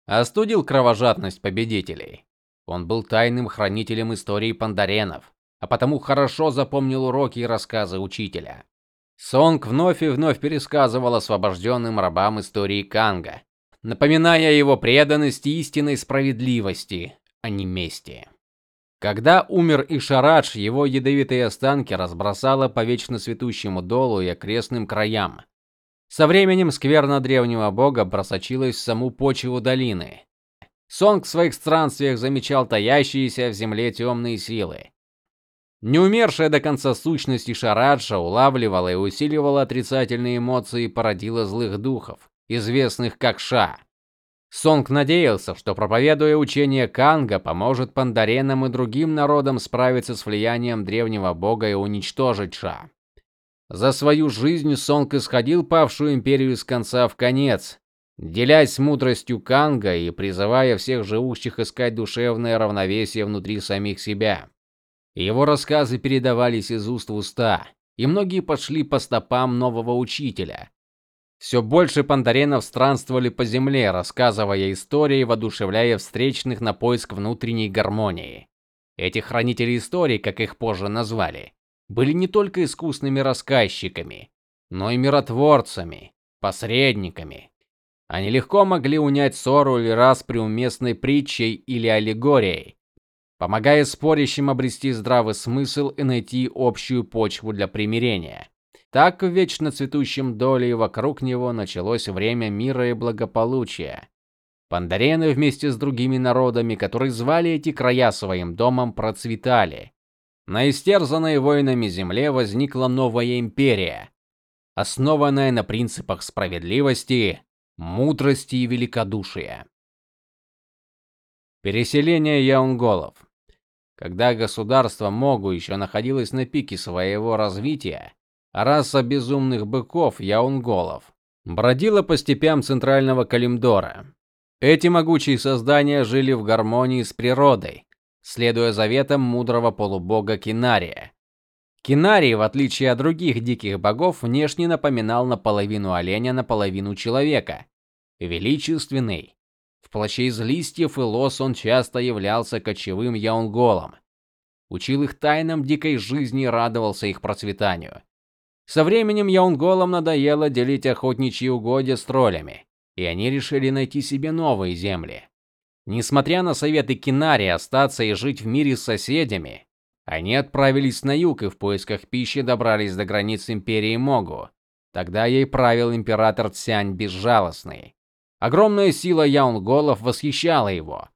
остудил кровожадность победителей. Он был тайным хранителем истории пандаренов, а потому хорошо запомнил уроки и рассказы учителя. Сонг вновь и вновь пересказывал освобожденным рабам истории Канга, напоминая его преданности истинной справедливости, а не мести. Когда умер Ишарадж, его ядовитые останки разбросало по вечно цветущему долу и окрестным краям. Со временем скверна древнего бога просочилась в саму почву долины. Сонг в своих странствиях замечал таящиеся в земле темные силы. Неумершая до конца сущность Ишараджа улавливала и усиливала отрицательные эмоции и породила злых духов, известных как Ша. Сонг надеялся, что проповедуя учение Канга, поможет пандаренам и другим народам справиться с влиянием древнего бога и уничтожить Ша. За свою жизнь Сонг исходил павшую империю с конца в конец, делясь мудростью Канга и призывая всех живущих искать душевное равновесие внутри самих себя. Его рассказы передавались из уст в уста, и многие пошли по стопам нового учителя, все больше пандаренов странствовали по земле, рассказывая истории, воодушевляя встречных на поиск внутренней гармонии. Эти хранители историй, как их позже назвали, были не только искусными рассказчиками, но и миротворцами, посредниками. Они легко могли унять ссору или распри уместной притчей или аллегорией, помогая спорящим обрести здравый смысл и найти общую почву для примирения. Так в вечно цветущем доле и вокруг него началось время мира и благополучия. Пандарены вместе с другими народами, которые звали эти края своим домом, процветали. На истерзанной войнами земле возникла новая империя, основанная на принципах справедливости, мудрости и великодушия. Переселение яунголов. Когда государство Могу еще находилось на пике своего развития, раса безумных быков яунголов, бродила по степям центрального Калимдора. Эти могучие создания жили в гармонии с природой, следуя заветам мудрого полубога Кинария. Кинарий, в отличие от других диких богов, внешне напоминал наполовину оленя, наполовину человека. Величественный. В плаще из листьев и лос он часто являлся кочевым яунголом. Учил их тайнам дикой жизни и радовался их процветанию. Со временем яунголам надоело делить охотничьи угодья с троллями, и они решили найти себе новые земли. Несмотря на советы Кинари остаться и жить в мире с соседями, они отправились на юг и в поисках пищи добрались до границ империи Могу. Тогда ей правил император Цянь Безжалостный. Огромная сила яунголов восхищала его.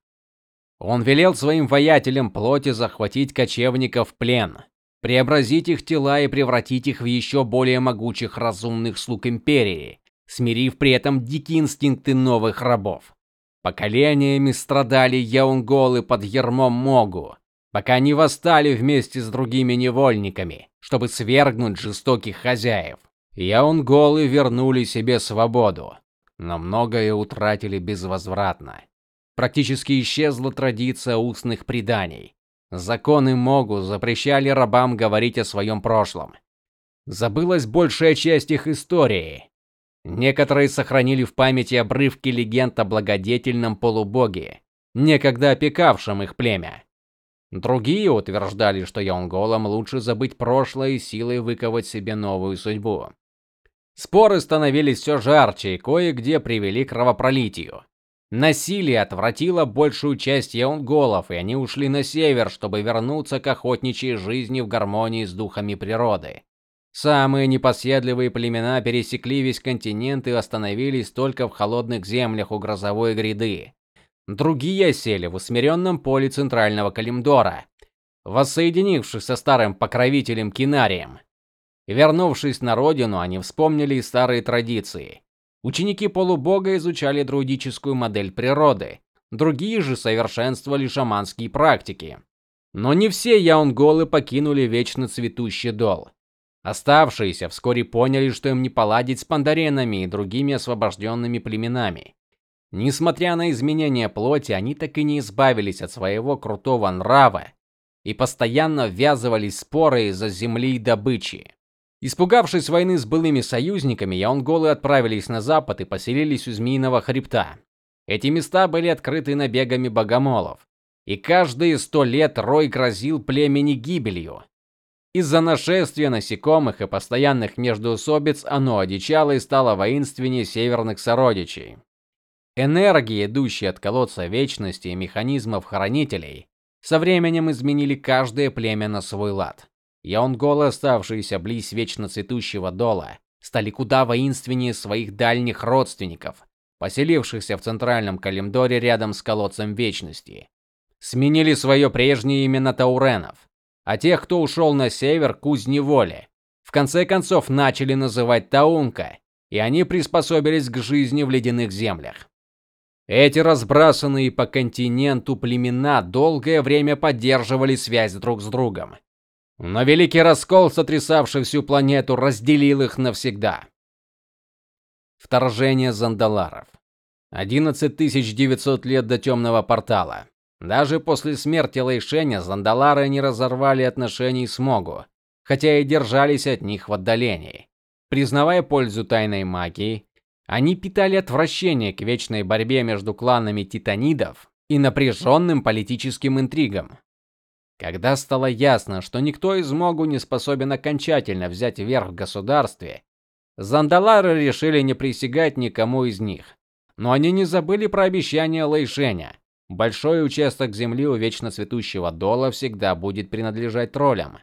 Он велел своим воятелям плоти захватить кочевников в плен, преобразить их тела и превратить их в еще более могучих разумных слуг империи, смирив при этом дикие инстинкты новых рабов. Поколениями страдали яунголы под ермом Могу, пока не восстали вместе с другими невольниками, чтобы свергнуть жестоких хозяев. Яунголы вернули себе свободу, но многое утратили безвозвратно. Практически исчезла традиция устных преданий. Законы Могу запрещали рабам говорить о своем прошлом. Забылась большая часть их истории. Некоторые сохранили в памяти обрывки легенд о благодетельном полубоге, некогда опекавшем их племя. Другие утверждали, что яунголам лучше забыть прошлое и силой выковать себе новую судьбу. Споры становились все жарче и кое-где привели к кровопролитию. Насилие отвратило большую часть яунголов, и они ушли на север, чтобы вернуться к охотничьей жизни в гармонии с духами природы. Самые непоседливые племена пересекли весь континент и остановились только в холодных землях у грозовой гряды. Другие осели в усмиренном поле центрального Калимдора, воссоединившись со старым покровителем Кинарием. Вернувшись на родину, они вспомнили старые традиции. Ученики полубога изучали друидическую модель природы, другие же совершенствовали шаманские практики. Но не все яунголы покинули вечно цветущий дол. Оставшиеся вскоре поняли, что им не поладить с пандаренами и другими освобожденными племенами. Несмотря на изменения плоти, они так и не избавились от своего крутого нрава и постоянно ввязывались в споры из-за земли и добычи. Испугавшись войны с былыми союзниками, яунголы отправились на запад и поселились у Змеиного хребта. Эти места были открыты набегами богомолов, и каждые сто лет рой грозил племени гибелью. Из-за нашествия насекомых и постоянных междоусобиц оно одичало и стало воинственнее северных сородичей. Энергии, идущие от колодца вечности и механизмов хранителей, со временем изменили каждое племя на свой лад. Яунголы, оставшиеся близ вечно цветущего дола, стали куда воинственнее своих дальних родственников, поселившихся в центральном Калимдоре рядом с колодцем вечности. Сменили свое прежнее имя на тауренов, а тех, кто ушел на север, кузневоли, в конце концов начали называть таунка, и они приспособились к жизни в ледяных землях. Эти разбросанные по континенту племена долгое время поддерживали связь друг с другом. Но великий раскол, сотрясавший всю планету, разделил их навсегда. Вторжение зандаларов. 11900 лет до темного портала. Даже после смерти Лэйшеня зандалары не разорвали отношений с Могу, хотя и держались от них в отдалении. Признавая пользу тайной магии, они питали отвращение к вечной борьбе между кланами титанидов и напряженным политическим интригам. Когда стало ясно, что никто из Могу не способен окончательно взять верх в государстве, Зандалары решили не присягать никому из них. Но они не забыли про обещание Лэйшеня. Большой участок земли у вечно цветущего дола всегда будет принадлежать троллям.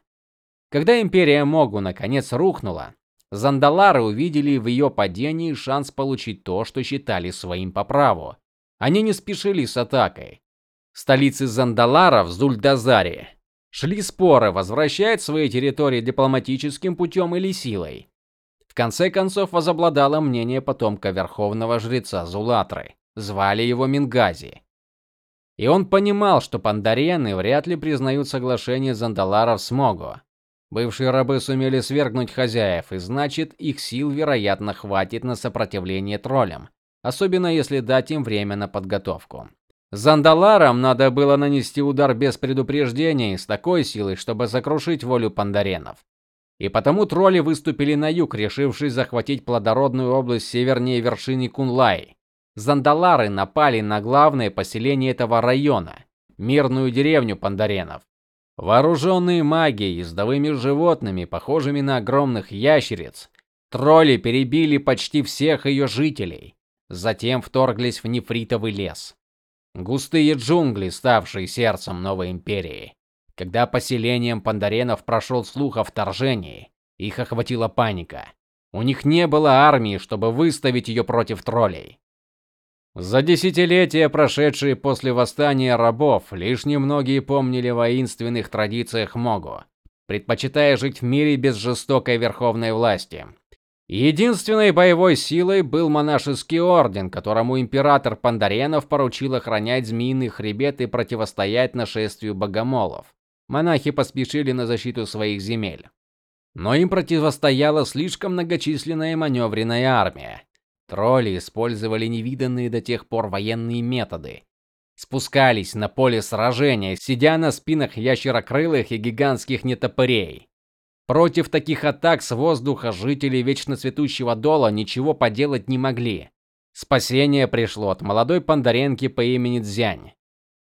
Когда империя Могу наконец рухнула, Зандалары увидели в ее падении шанс получить то, что считали своим по праву. Они не спешили с атакой столицы Зандалара в Зульдазаре, шли споры, возвращать свои территории дипломатическим путем или силой. В конце концов возобладало мнение потомка верховного жреца Зулатры. Звали его Мингази. И он понимал, что пандарены вряд ли признают соглашение Зандаларов с Мого. Бывшие рабы сумели свергнуть хозяев, и значит, их сил, вероятно, хватит на сопротивление троллям, особенно если дать им время на подготовку. Зандаларам надо было нанести удар без предупреждения и с такой силой, чтобы сокрушить волю пандаренов. И потому тролли выступили на юг, решившись захватить плодородную область севернее вершины Кунлай. Зандалары напали на главное поселение этого района мирную деревню пандаренов. Вооруженные магией ездовыми животными, похожими на огромных ящериц, тролли перебили почти всех ее жителей, затем вторглись в нефритовый лес. Густые джунгли, ставшие сердцем новой империи. Когда поселением пандаренов прошел слух о вторжении, их охватила паника. У них не было армии, чтобы выставить ее против троллей. За десятилетия, прошедшие после восстания рабов, лишь немногие помнили о воинственных традициях Могу, предпочитая жить в мире без жестокой верховной власти. Единственной боевой силой был монашеский орден, которому император Пандаренов поручил охранять змеиный хребет и противостоять нашествию богомолов. Монахи поспешили на защиту своих земель. Но им противостояла слишком многочисленная маневренная армия. Тролли использовали невиданные до тех пор военные методы. Спускались на поле сражения, сидя на спинах ящерокрылых и гигантских нетопырей. Против таких атак с воздуха жители вечно цветущего дола ничего поделать не могли. Спасение пришло от молодой пандаренки по имени Дзянь.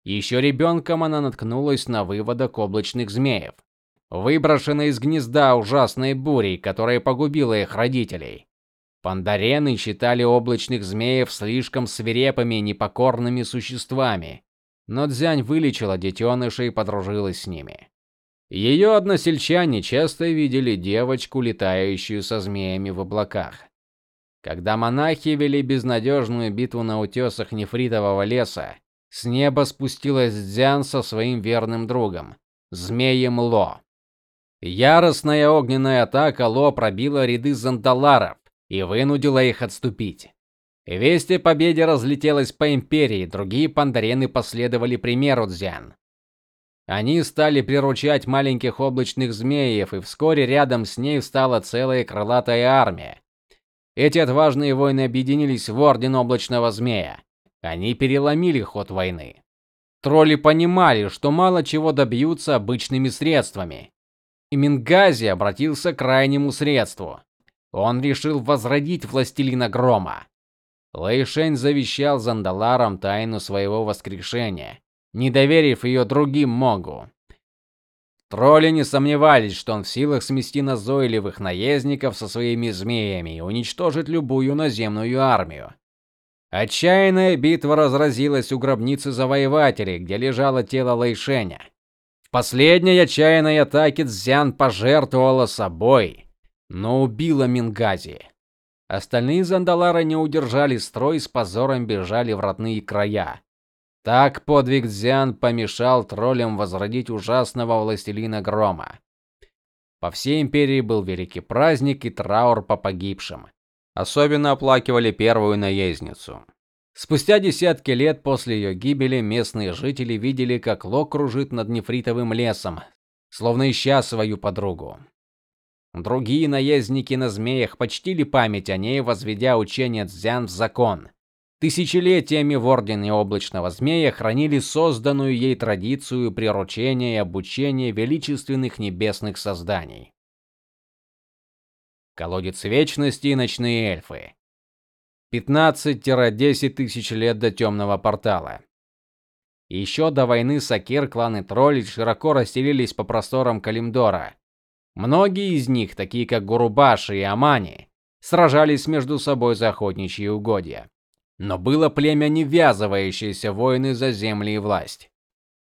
Еще ребенком она наткнулась на выводок облачных змеев, выброшенной из гнезда ужасной бурей, которая погубила их родителей. Пандарены считали облачных змеев слишком свирепыми и непокорными существами, но Дзянь вылечила детенышей и подружилась с ними. Ее односельчане часто видели девочку, летающую со змеями в облаках. Когда монахи вели безнадежную битву на утесах нефритового леса, с неба спустилась Дзян со своим верным другом, змеем Ло. Яростная огненная атака Ло пробила ряды зандаларов, и вынудила их отступить. Весть о победе разлетелась по империи, другие пандарены последовали примеру Дзян. Они стали приручать маленьких облачных змеев, и вскоре рядом с ней встала целая крылатая армия. Эти отважные воины объединились в орден облачного змея. Они переломили ход войны. Тролли понимали, что мало чего добьются обычными средствами. И Мингази обратился к крайнему средству. Он решил возродить властелина грома. Лэйшень завещал Зандаларам тайну своего воскрешения, не доверив ее другим Могу. Тролли не сомневались, что он в силах смести назойливых наездников со своими змеями и уничтожить любую наземную армию. Отчаянная битва разразилась у гробницы завоевателей, где лежало тело Лэйшеня. В последней отчаянной атаке Цзян пожертвовала собой но убила Мингази. Остальные зандалары не удержали строй и с позором бежали в родные края. Так подвиг Дзян помешал троллям возродить ужасного властелина грома. По всей империи был великий праздник и траур по погибшим. Особенно оплакивали первую наездницу. Спустя десятки лет после ее гибели местные жители видели, как Ло кружит над нефритовым лесом, словно ища свою подругу. Другие наездники на змеях почтили память о ней, возведя учение Цзян в закон. Тысячелетиями в ордене облачного змея хранили созданную ей традицию приручения и обучения величественных небесных созданий. Колодец вечности и ночные эльфы. 15-10 тысяч лет до темного портала. Еще до войны Сакир, кланы троллей широко расселились по просторам Калимдора Многие из них, такие как Гурубаши и Амани, сражались между собой за охотничьи угодья. Но было племя, не ввязывающееся в войны за земли и власть.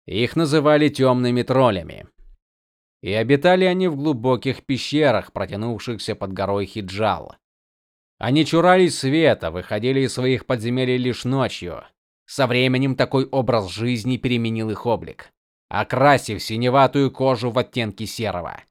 Их называли темными троллями. И обитали они в глубоких пещерах, протянувшихся под горой Хиджал. Они чурались света, выходили из своих подземелий лишь ночью. Со временем такой образ жизни переменил их облик, окрасив синеватую кожу в оттенки серого.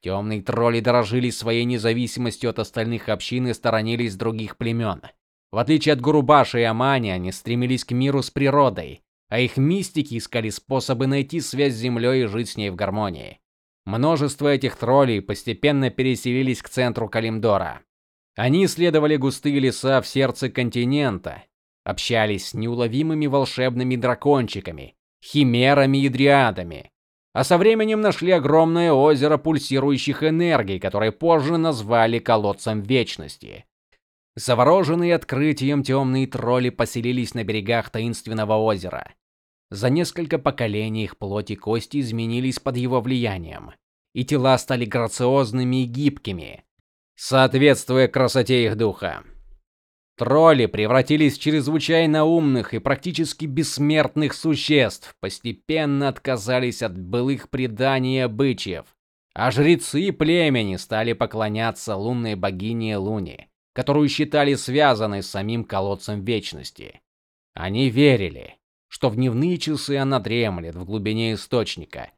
Темные тролли дорожили своей независимостью от остальных общин и сторонились других племен. В отличие от Гурубаши и Амани, они стремились к миру с природой, а их мистики искали способы найти связь с землей и жить с ней в гармонии. Множество этих троллей постепенно переселились к центру Калимдора. Они исследовали густые леса в сердце континента, общались с неуловимыми волшебными дракончиками, химерами и дриадами, а со временем нашли огромное озеро пульсирующих энергий, которое позже назвали колодцем вечности. Завороженные открытием темные тролли поселились на берегах таинственного озера. За несколько поколений их плоть и кости изменились под его влиянием, и тела стали грациозными и гибкими, соответствуя красоте их духа. Тролли превратились в чрезвычайно умных и практически бессмертных существ, постепенно отказались от былых преданий и обычаев, а жрецы племени стали поклоняться лунной богине Луне, которую считали связанной с самим колодцем вечности. Они верили, что в дневные часы она дремлет в глубине источника.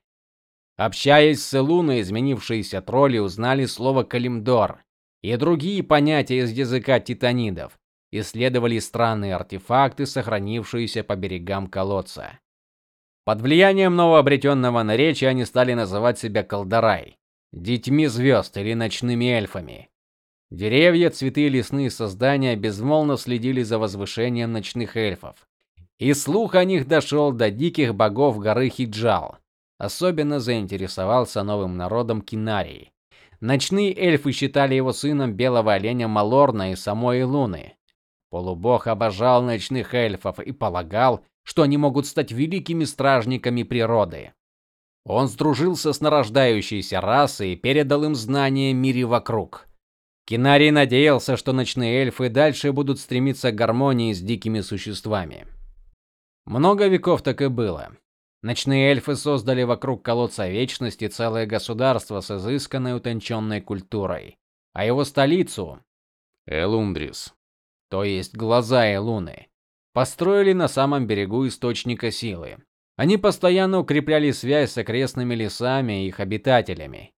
Общаясь с Луной, изменившиеся тролли узнали слово Калимдор и другие понятия из языка титанидов, исследовали странные артефакты, сохранившиеся по берегам колодца. Под влиянием новообретенного наречия они стали называть себя колдарай, детьми звезд или ночными эльфами. Деревья, цветы и лесные создания безмолвно следили за возвышением ночных эльфов. И слух о них дошел до диких богов горы Хиджал. Особенно заинтересовался новым народом Кинарии. Ночные эльфы считали его сыном белого оленя Малорна и самой Луны. Полубог обожал ночных эльфов и полагал, что они могут стать великими стражниками природы. Он сдружился с нарождающейся расой и передал им знания мире вокруг. Кинарий надеялся, что ночные эльфы дальше будут стремиться к гармонии с дикими существами. Много веков так и было. Ночные эльфы создали вокруг колодца вечности целое государство с изысканной утонченной культурой, а его столицу Элундрис, то есть глаза Элуны, построили на самом берегу источника силы. Они постоянно укрепляли связь с окрестными лесами и их обитателями.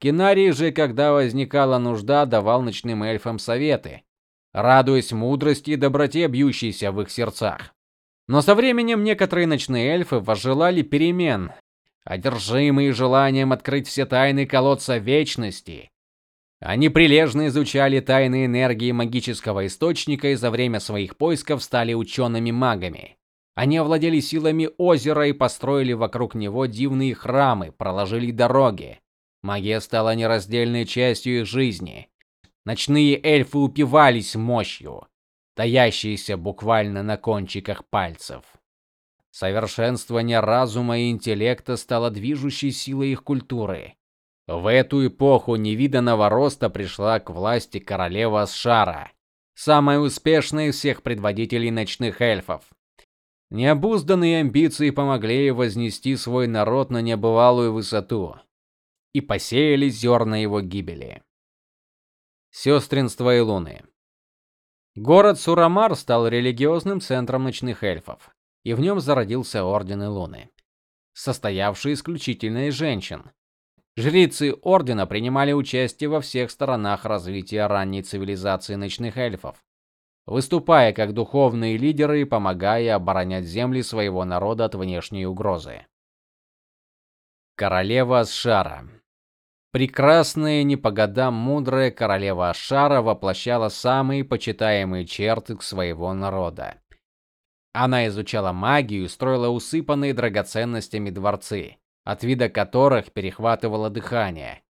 Кинарий же, когда возникала нужда, давал ночным эльфам советы, радуясь мудрости и доброте, бьющейся в их сердцах. Но со временем некоторые ночные эльфы возжелали перемен, одержимые желанием открыть все тайны колодца вечности. Они прилежно изучали тайны энергии магического источника и за время своих поисков стали учеными-магами. Они овладели силами озера и построили вокруг него дивные храмы, проложили дороги. Магия стала нераздельной частью их жизни. Ночные эльфы упивались мощью, таящейся буквально на кончиках пальцев. Совершенствование разума и интеллекта стало движущей силой их культуры. В эту эпоху невиданного роста пришла к власти королева Асшара, самая успешная из всех предводителей ночных эльфов. Необузданные амбиции помогли ей вознести свой народ на небывалую высоту и посеяли зерна его гибели. Сестринство Илуны. Город Сурамар стал религиозным центром ночных эльфов, и в нем зародился орден Илуны, состоявший исключительно из женщин. Жрицы ордена принимали участие во всех сторонах развития ранней цивилизации ночных эльфов, выступая как духовные лидеры и помогая оборонять земли своего народа от внешней угрозы. Королева Асшара. Прекрасная, не по годам мудрая королева Ашара воплощала самые почитаемые черты своего народа. Она изучала магию и строила усыпанные драгоценностями дворцы, от вида которых перехватывало дыхание.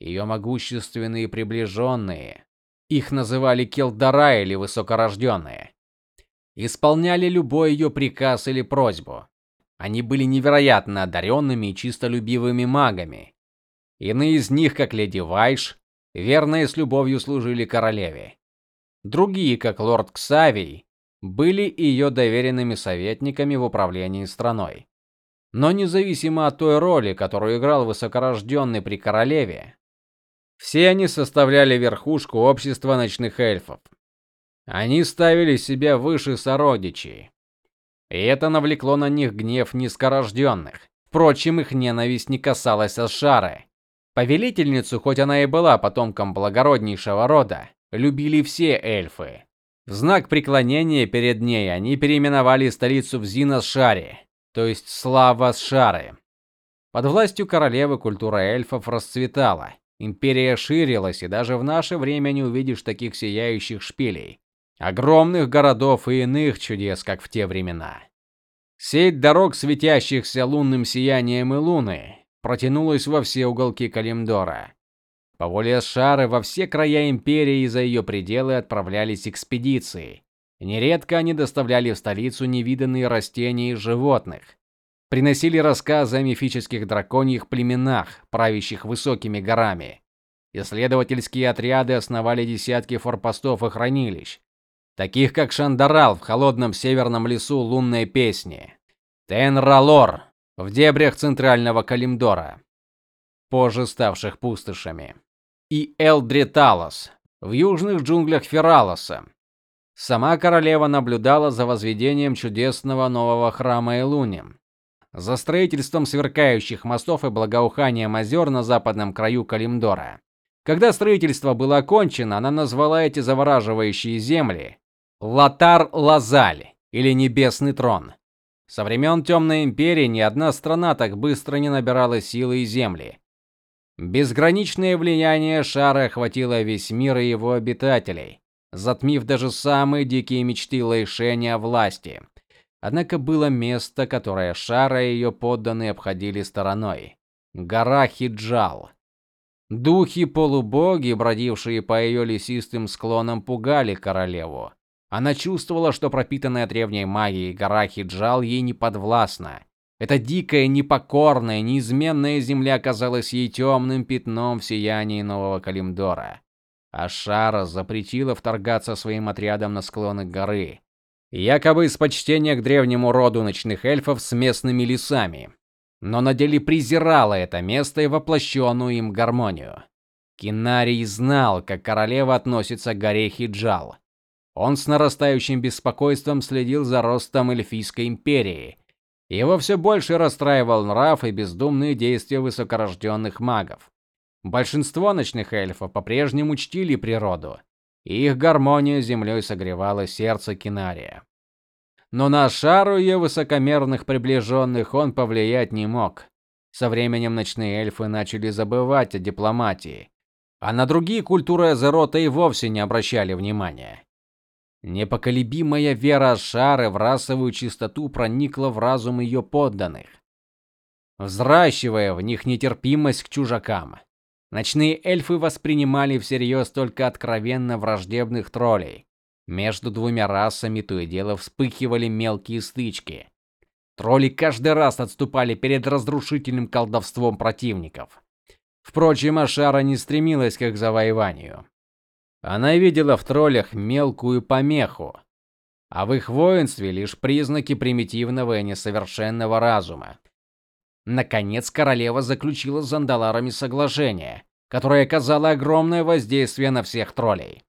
Ее могущественные приближенные, их называли келдара или высокорожденные. Исполняли любой ее приказ или просьбу. Они были невероятно одаренными и чистолюбивыми магами. Иные из них, как леди Вайш, верно и с любовью служили королеве. Другие, как лорд Ксавий, были ее доверенными советниками в управлении страной. Но независимо от той роли, которую играл высокорожденный при королеве, все они составляли верхушку общества ночных эльфов. Они ставили себя выше сородичей. И это навлекло на них гнев низкорожденных. Впрочем, их ненависть не касалась Ашары. Повелительницу, хоть она и была потомком благороднейшего рода, любили все эльфы. В знак преклонения перед ней они переименовали столицу в Зинас-Шаре, то есть Слава-Шары. Под властью королевы культура эльфов расцветала, Империя ширилась, и даже в наше время не увидишь таких сияющих шпилей, огромных городов и иных чудес, как в те времена. Сеть дорог, светящихся лунным сиянием и луны, протянулась во все уголки Калимдора. По воле Шары во все края империи и за ее пределы отправлялись экспедиции. Нередко они доставляли в столицу невиданные растения и животных, приносили рассказы о мифических драконьих племенах, правящих высокими горами. Исследовательские отряды основали десятки форпостов и хранилищ, таких как Шандарал в холодном северном лесу лунной песни, Тенралор в дебрях центрального Калимдора, позже ставших пустошами, и Элдриталос в южных джунглях Фералоса. Сама королева наблюдала за возведением чудесного нового храма Элуни, за строительством сверкающих мостов и благоуханием озер на западном краю Калимдора. Когда строительство было окончено, она назвала эти завораживающие земли Латар-Лазаль или Небесный трон. Со времен Темной империи ни одна страна так быстро не набирала силы и земли. Безграничное влияние шара охватило весь мир и его обитателей затмив даже самые дикие мечты Лэйшэня о власти. Однако было место, которое Шара и ее подданные обходили стороной гора Хиджал. Духи полубоги, бродившие по ее лесистым склонам, пугали королеву. Она чувствовала, что пропитанная древней магией гора Хиджал ей не подвластна. Эта дикая, непокорная, неизменная земля казалась ей темным пятном в сиянии нового Калимдора. Ашара запретила вторгаться своим отрядом на склоны горы, якобы из почтения к древнему роду ночных эльфов с местными лесами. Но на деле презирала это место и воплощенную им гармонию. Кинарий знал, как королева относится к горе Хиджал. Он с нарастающим беспокойством следил за ростом эльфийской империи. Его все больше расстраивал нрав и бездумные действия высокорожденных магов. Большинство ночных эльфов по-прежнему чтили природу, и их гармония с землей согревала сердце Кинария. Но на Шару ее высокомерных приближенных он повлиять не мог. Со временем ночные эльфы начали забывать о дипломатии, а на другие культуры Азерота и вовсе не обращали внимания. Непоколебимая вера Шары в расовую чистоту проникла в разум ее подданных, взращивая в них нетерпимость к чужакам. Ночные эльфы воспринимали всерьез только откровенно враждебных троллей. Между двумя расами то и дело вспыхивали мелкие стычки. Тролли каждый раз отступали перед разрушительным колдовством противников. Впрочем, Ашара не стремилась к их завоеванию. Она видела в троллях мелкую помеху, а в их воинстве лишь признаки примитивного и несовершенного разума, Наконец королева заключила с зандаларами соглашение, которое оказало огромное воздействие на всех троллей.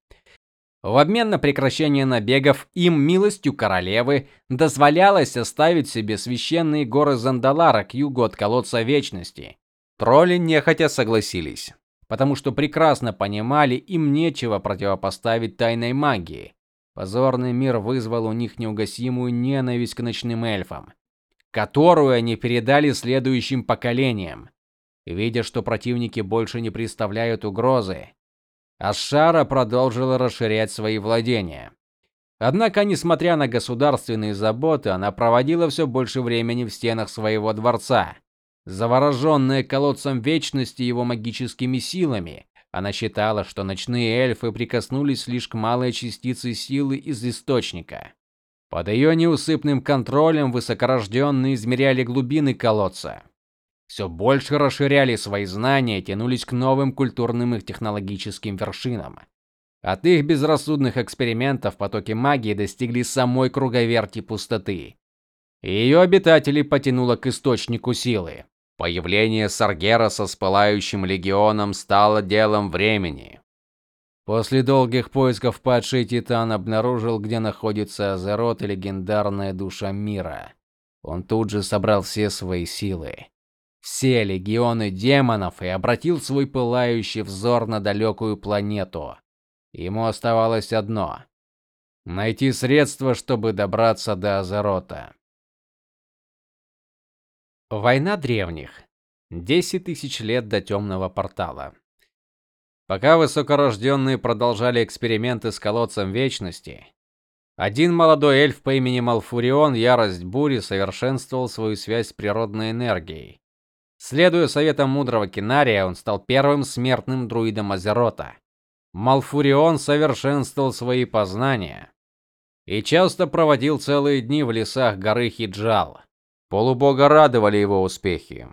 В обмен на прекращение набегов им милостью королевы дозволялось оставить себе священные горы Зандалара к югу от колодца вечности. Тролли нехотя согласились, потому что прекрасно понимали, им нечего противопоставить тайной магии. Позорный мир вызвал у них неугасимую ненависть к ночным эльфам которую они передали следующим поколениям. Видя, что противники больше не представляют угрозы, Ашара продолжила расширять свои владения. Однако, несмотря на государственные заботы, она проводила все больше времени в стенах своего дворца. Завороженная колодцем вечности его магическими силами, она считала, что ночные эльфы прикоснулись лишь к малой частице силы из источника. Под ее неусыпным контролем высокорожденные измеряли глубины колодца. Все больше расширяли свои знания, тянулись к новым культурным и технологическим вершинам. От их безрассудных экспериментов потоки магии достигли самой круговерти пустоты. Ее обитателей потянуло к источнику силы. Появление Саргераса с пылающим легионом стало делом времени. После долгих поисков падший Титан обнаружил, где находится Азерот и легендарная душа мира. Он тут же собрал все свои силы, все легионы демонов и обратил свой пылающий взор на далекую планету. Ему оставалось одно найти средства, чтобы добраться до Азерота. Война древних. Десять тысяч лет до темного портала. Пока высокорожденные продолжали эксперименты с колодцем вечности, один молодой эльф по имени Малфурион, ярость бури, совершенствовал свою связь с природной энергией. Следуя советам мудрого Кинария, он стал первым смертным друидом Азерота. Малфурион совершенствовал свои познания и часто проводил целые дни в лесах горы Хиджал. Полубога радовали его успехи.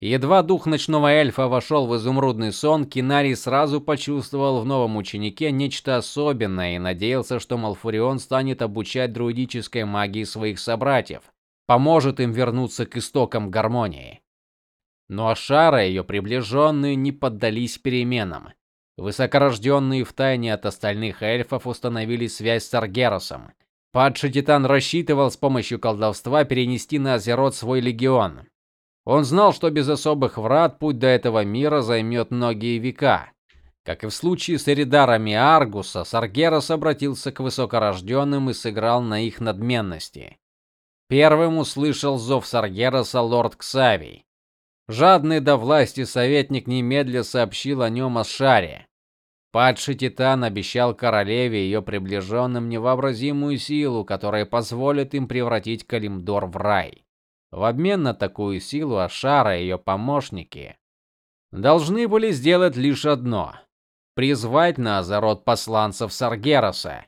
Едва дух ночного эльфа вошел в изумрудный сон, Кинарий сразу почувствовал в новом ученике нечто особенное и надеялся, что Малфурион станет обучать друидической магии своих собратьев, поможет им вернуться к истокам гармонии. Но Ашара и ее приближенные не поддались переменам. Высокорожденные втайне от остальных эльфов установили связь с Аргеросом. Падший титан рассчитывал с помощью колдовства перенести на Азерот свой легион. Он знал, что без особых врат путь до этого мира займет многие века. Как и в случае с Эридарами Аргуса, Саргерос обратился к высокорожденным и сыграл на их надменности. Первым услышал зов Саргероса лорд Ксавий. Жадный до власти советник немедля сообщил о нем Ашаре. Падший титан обещал королеве и ее приближенным невообразимую силу, которая позволит им превратить Калимдор в рай. В обмен на такую силу Ашара и ее помощники должны были сделать лишь одно призвать на Азарот посланцев Саргероса.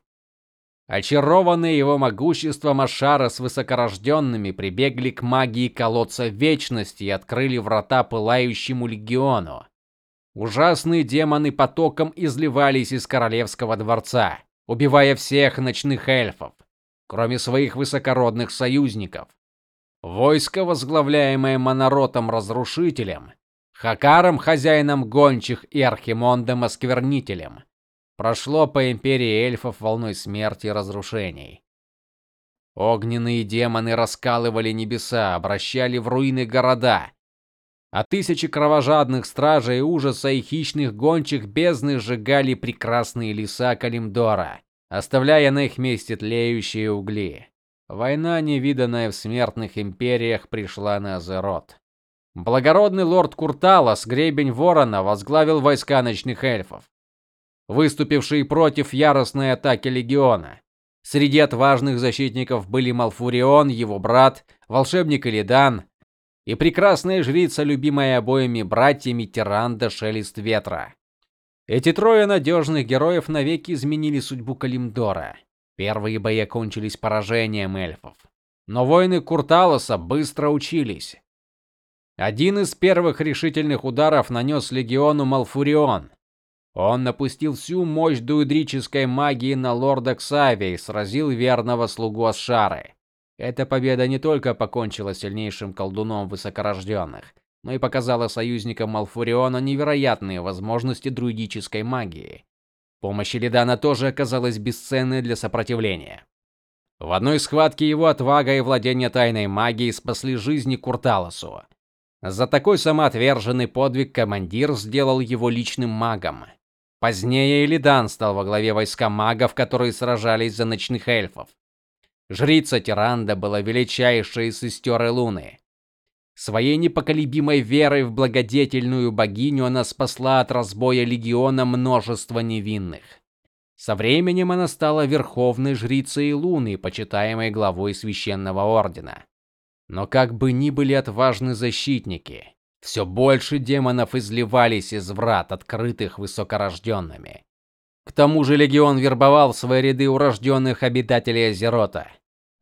Очарованные его могуществом Ашара с высокорожденными прибегли к магии колодца вечности и открыли врата пылающему легиону. Ужасные демоны потоком изливались из королевского дворца, убивая всех ночных эльфов, кроме своих высокородных союзников. Войско, возглавляемое Моноротом Разрушителем, Хакаром, хозяином гончих, и Архимондом Осквернителем. Прошло по империи эльфов волной смерти и разрушений. Огненные демоны раскалывали небеса, обращали в руины города. А тысячи кровожадных стражей ужаса и хищных гончих бездны сжигали прекрасные леса Калимдора, оставляя на их месте тлеющие угли. Война, невиданная в смертных империях, пришла на Азерот. Благородный лорд Курталас, гребень Ворона, возглавил войска ночных эльфов, выступившие против яростной атаки легиона. Среди отважных защитников были Малфурион, его брат, волшебник Илидан и прекрасная жрица, любимая обоими братьями Тиранда Шелест Ветра. Эти трое надежных героев навеки изменили судьбу Калимдора. Первые бои окончились поражением эльфов, но воины Курталоса быстро учились. Один из первых решительных ударов нанес легиону Малфурион. Он напустил всю мощь дуэдрической магии на лорда Ксавия и сразил верного слугу Асшары. Эта победа не только покончила сильнейшим колдуном высокорожденных, но и показала союзникам Малфуриона невероятные возможности друидической магии. Помощь Лидана тоже оказалась бесценной для сопротивления. В одной схватке его отвага и владение тайной магией спасли жизни Курталосу. За такой самоотверженный подвиг командир сделал его личным магом. Позднее Элидан стал во главе войска магов, которые сражались за ночных эльфов. Жрица Тиранда была величайшей из сестер Луны. Своей непоколебимой верой в благодетельную богиню она спасла от разбоя легиона множество невинных. Со временем она стала верховной жрицей Луны, почитаемой главой священного ордена. Но как бы ни были отважны защитники, все больше демонов изливались из врат, открытых высокорожденными. К тому же легион вербовал в свои ряды урожденных обитателей Азерота.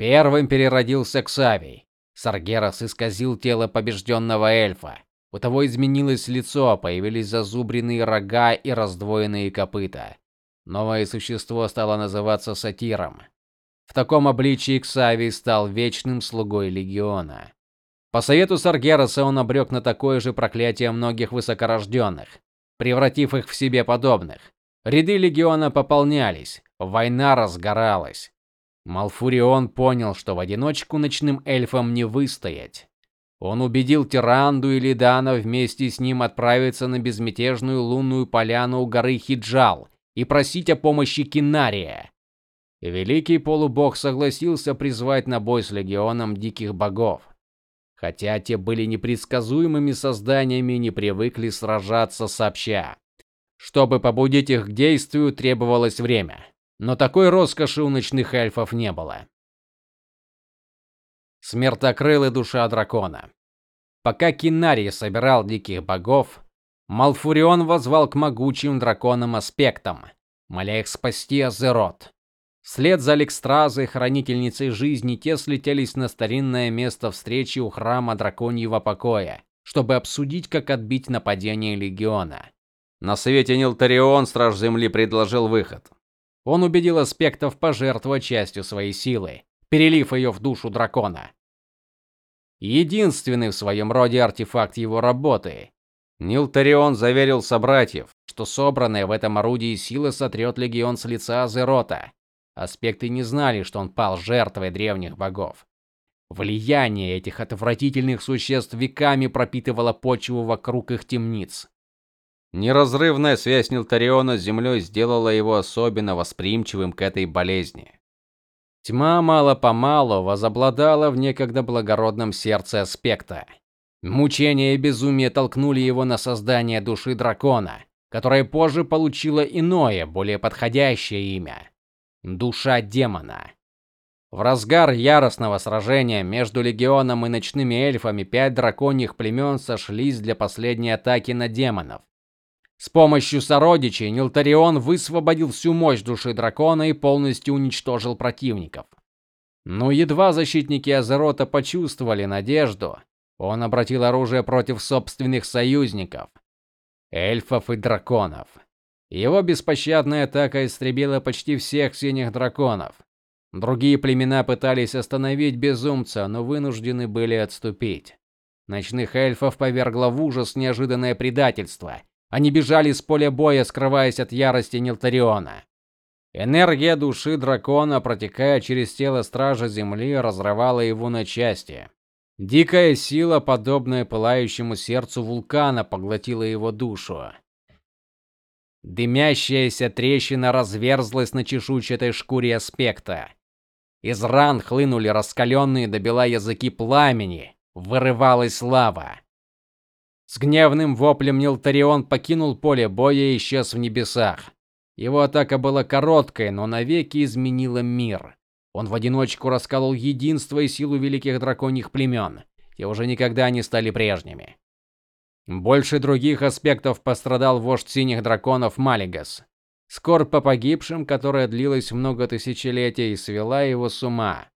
Первым переродился Ксавий. Саргерас исказил тело побежденного эльфа. У того изменилось лицо, появились зазубренные рога и раздвоенные копыта. Новое существо стало называться Сатиром. В таком обличии Ксавий стал вечным слугой легиона. По совету Саргераса он обрек на такое же проклятие многих высокорожденных, превратив их в себе подобных. Ряды легиона пополнялись, война разгоралась. Малфурион понял, что в одиночку ночным эльфам не выстоять. Он убедил Тиранду и Лидана вместе с ним отправиться на безмятежную лунную поляну у горы Хиджал и просить о помощи Кинария. Великий полубог согласился призвать на бой с легионом диких богов. Хотя те были непредсказуемыми созданиями и не привыкли сражаться сообща. Чтобы побудить их к действию, требовалось время, но такой роскоши у ночных эльфов не было. Смертокрылая душа дракона. Пока Кинарий собирал диких богов, Малфурион возвал к могучим драконам аспектам, моля их спасти Азерот. Вслед за Алекстразой, хранительницей жизни, те слетелись на старинное место встречи у храма драконьего покоя, чтобы обсудить, как отбить нападение легиона. На совете Нилтарион страж земли предложил выход. Он убедил аспектов пожертвовать частью своей силы, перелив ее в душу дракона. Единственный в своем роде артефакт его работы. Нилтарион заверил собратьев, что собранная в этом орудии сила сотрет легион с лица Азерота. Аспекты не знали, что он пал жертвой древних богов. Влияние этих отвратительных существ веками пропитывало почву вокруг их темниц. Неразрывная связь Нилтариона с землей сделала его особенно восприимчивым к этой болезни. Тьма мало-помалу возобладала в некогда благородном сердце аспекта. Мучения и безумие толкнули его на создание души дракона, которая позже получила иное, более подходящее имя душа демона. В разгар яростного сражения между легионом и ночными эльфами пять драконьих племен сошлись для последней атаки на демонов. С помощью сородичей Нилтарион высвободил всю мощь души дракона и полностью уничтожил противников. Но едва защитники Азерота почувствовали надежду, он обратил оружие против собственных союзников эльфов и драконов. Его беспощадная атака истребила почти всех синих драконов. Другие племена пытались остановить безумца, но вынуждены были отступить. Ночных эльфов повергло в ужас неожиданное предательство, они бежали с поля боя, скрываясь от ярости Нилтариона. Энергия души дракона, протекая через тело стража земли, разрывала его на части. Дикая сила, подобная пылающему сердцу вулкана, поглотила его душу. Дымящаяся трещина разверзлась на чешуйчатой шкуре аспекта. Из ран хлынули раскаленные до бела языки пламени, вырывалась лава. С гневным воплем Нилтарион покинул поле боя и исчез в небесах. Его атака была короткой, но навеки изменила мир. Он в одиночку расколол единство и силу великих драконьих племен. Те уже никогда не стали прежними. Больше других аспектов пострадал вождь синих драконов Малигас. Скорбь по погибшим, которая длилась много тысячелетий, свела его с ума.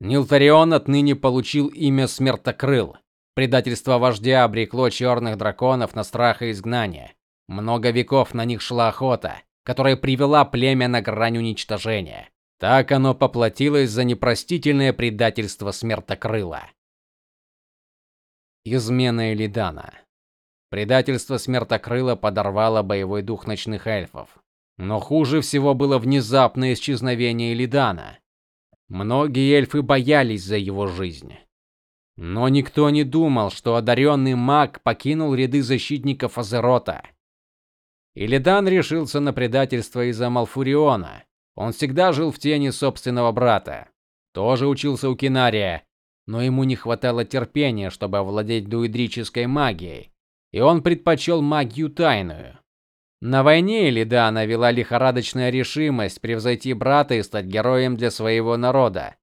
Нилтарион отныне получил имя Смертокрыл. Предательство вождя обрекло черных драконов на страх и изгнание. Много веков на них шла охота, которая привела племя на грань уничтожения. Так оно поплатилось за непростительное предательство Смертокрыла. Измена Элидана. Предательство Смертокрыла подорвало боевой дух ночных эльфов. Но хуже всего было внезапное исчезновение Элидана. Многие эльфы боялись за его жизнь. Но никто не думал, что одаренный маг покинул ряды защитников Азерота. Илидан решился на предательство из-за Малфуриона. Он всегда жил в тени собственного брата. Тоже учился у Кинария, но ему не хватало терпения, чтобы овладеть дуидрической магией, и он предпочел магию тайную. На войне Илидана вела лихорадочная решимость превзойти брата и стать героем для своего народа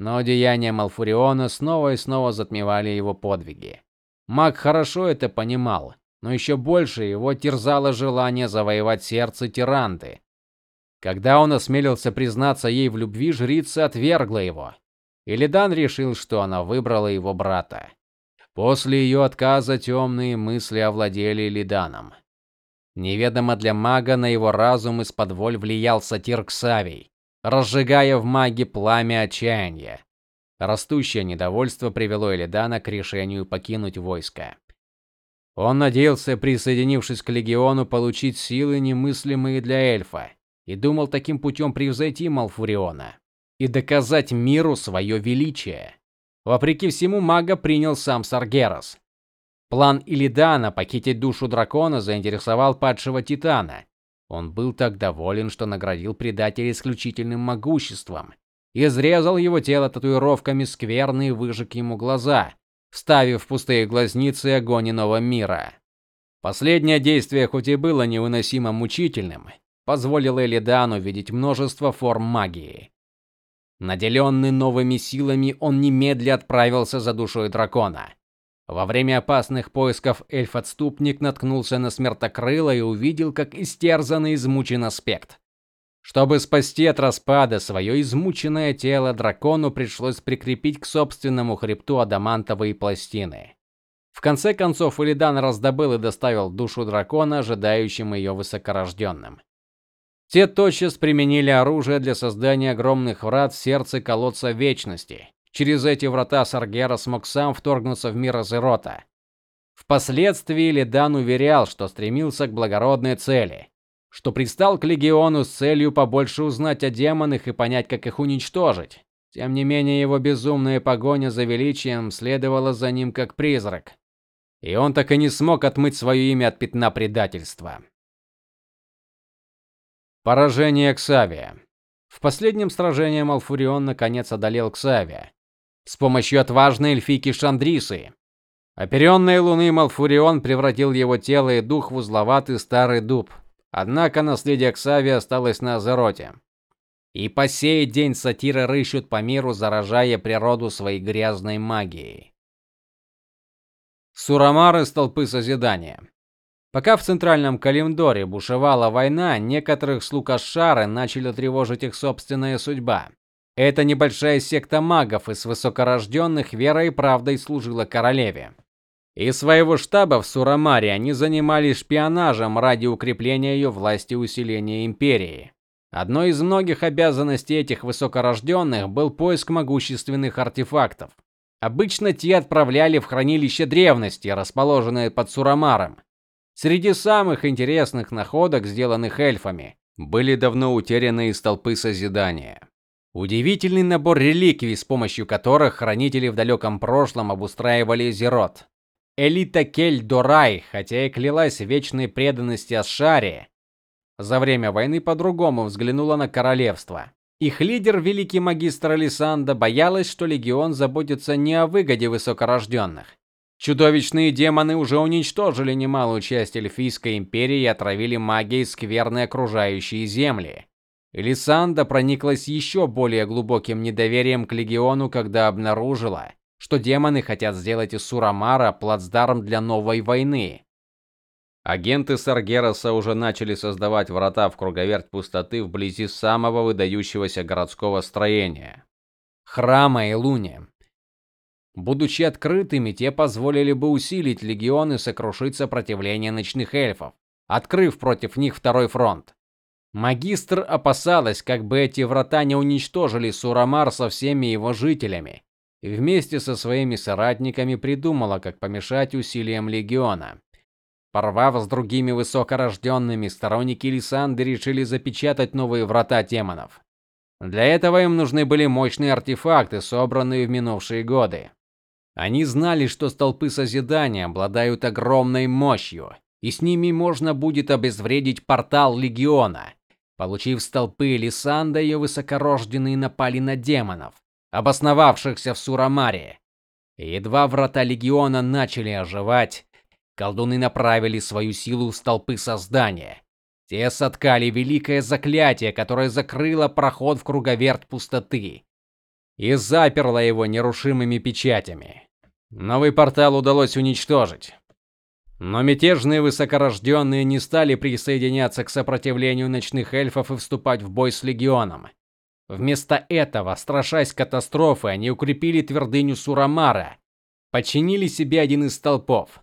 но деяния Малфуриона снова и снова затмевали его подвиги. Маг хорошо это понимал, но еще больше его терзало желание завоевать сердце Тиранты. Когда он осмелился признаться ей в любви, жрица отвергла его. Илидан решил, что она выбрала его брата. После ее отказа темные мысли овладели Илиданом. Неведомо для мага на его разум из-под воль влиял сатир Ксавий разжигая в маге пламя отчаяния. Растущее недовольство привело Элидана к решению покинуть войско. Он надеялся, присоединившись к легиону, получить силы немыслимые для эльфа, и думал таким путем превзойти Малфуриона и доказать миру свое величие. Вопреки всему, мага принял сам Саргерас. План Илидана похитить душу дракона заинтересовал падшего титана, он был так доволен, что наградил предателя исключительным могуществом, изрезал его тело татуировками скверны и выжег ему глаза, вставив в пустые глазницы огонь иного мира. Последнее действие, хоть и было невыносимо мучительным, позволило Элидану видеть множество форм магии. Наделенный новыми силами, он немедля отправился за душой дракона. Во время опасных поисков эльф-отступник наткнулся на смертокрыла и увидел, как истерзанный измучен аспект. Чтобы спасти от распада свое измученное тело, дракону пришлось прикрепить к собственному хребту адамантовые пластины. В конце концов Илидан раздобыл и доставил душу дракона ожидающим ее высокорожденным. Те тотчас применили оружие для создания огромных врат в сердце колодца вечности, Через эти врата Саргера смог сам вторгнуться в мир Азерота. Впоследствии Ледан уверял, что стремился к благородной цели, что пристал к легиону с целью побольше узнать о демонах и понять, как их уничтожить. Тем не менее, его безумная погоня за величием следовала за ним как призрак, и он так и не смог отмыть свое имя от пятна предательства. Поражение Ксавия. В последнем сражении Малфурион наконец одолел Ксавия с помощью отважной эльфийки Шандрисы. Оперенной луны Малфурион превратил его тело и дух в узловатый старый дуб. Однако наследие Ксавия осталось на Азероте. И по сей день сатиры рыщут по миру, заражая природу своей грязной магией. Сурамары столпы созидания. Пока в центральном Калимдоре бушевала война, некоторых слуг Ашшары начали тревожить их собственная судьба. Эта небольшая секта магов из высокорожденных верой и правдой служила королеве. Из своего штаба в Сурамаре они занимались шпионажем ради укрепления ее власти и усиления империи. Одной из многих обязанностей этих высокорожденных был поиск могущественных артефактов. Обычно те отправляли в хранилище древности, расположенное под Сурамаром. Среди самых интересных находок, сделанных эльфами, были давно утерянные из толпы созидания. Удивительный набор реликвий, с помощью которых хранители в далеком прошлом обустраивали Зерот. Элита Кель-Дорай, хотя и клялась вечной преданности Ашаре, за время войны по-другому взглянула на королевство. Их лидер, великий магистр Алисанда, боялась, что легион заботится не о выгоде высокорожденных. Чудовищные демоны уже уничтожили немалую часть эльфийской империи и отравили магией скверные окружающие земли. Элисанда прониклась еще более глубоким недоверием к легиону, когда обнаружила, что демоны хотят сделать из Сурамара плацдарм для новой войны. Агенты Саргераса уже начали создавать врата в круговерть пустоты вблизи самого выдающегося городского строения храма Илуни. Будучи открытыми, те позволили бы усилить легионы и сокрушить сопротивление ночных эльфов, открыв против них второй фронт. Магистр опасалась, как бы эти врата не уничтожили Сурамар со всеми его жителями, и вместе со своими соратниками придумала, как помешать усилиям легиона. Порвав с другими высокорожденными, сторонники Лисанды решили запечатать новые врата демонов. Для этого им нужны были мощные артефакты, собранные в минувшие годы. Они знали, что столпы созидания обладают огромной мощью, и с ними можно будет обезвредить портал легиона. Получив столпы Лисанда, ее высокорожденные напали на демонов, обосновавшихся в Сурамаре. едва врата легиона начали оживать, колдуны направили свою силу в столпы создания. Те соткали великое заклятие, которое закрыло проход в круговерть пустоты и заперло его нерушимыми печатями. Новый портал удалось уничтожить. Но мятежные высокорожденные не стали присоединяться к сопротивлению ночных эльфов и вступать в бой с легионом. Вместо этого, страшась катастрофы, они укрепили твердыню Сурамара, подчинили себе один из столпов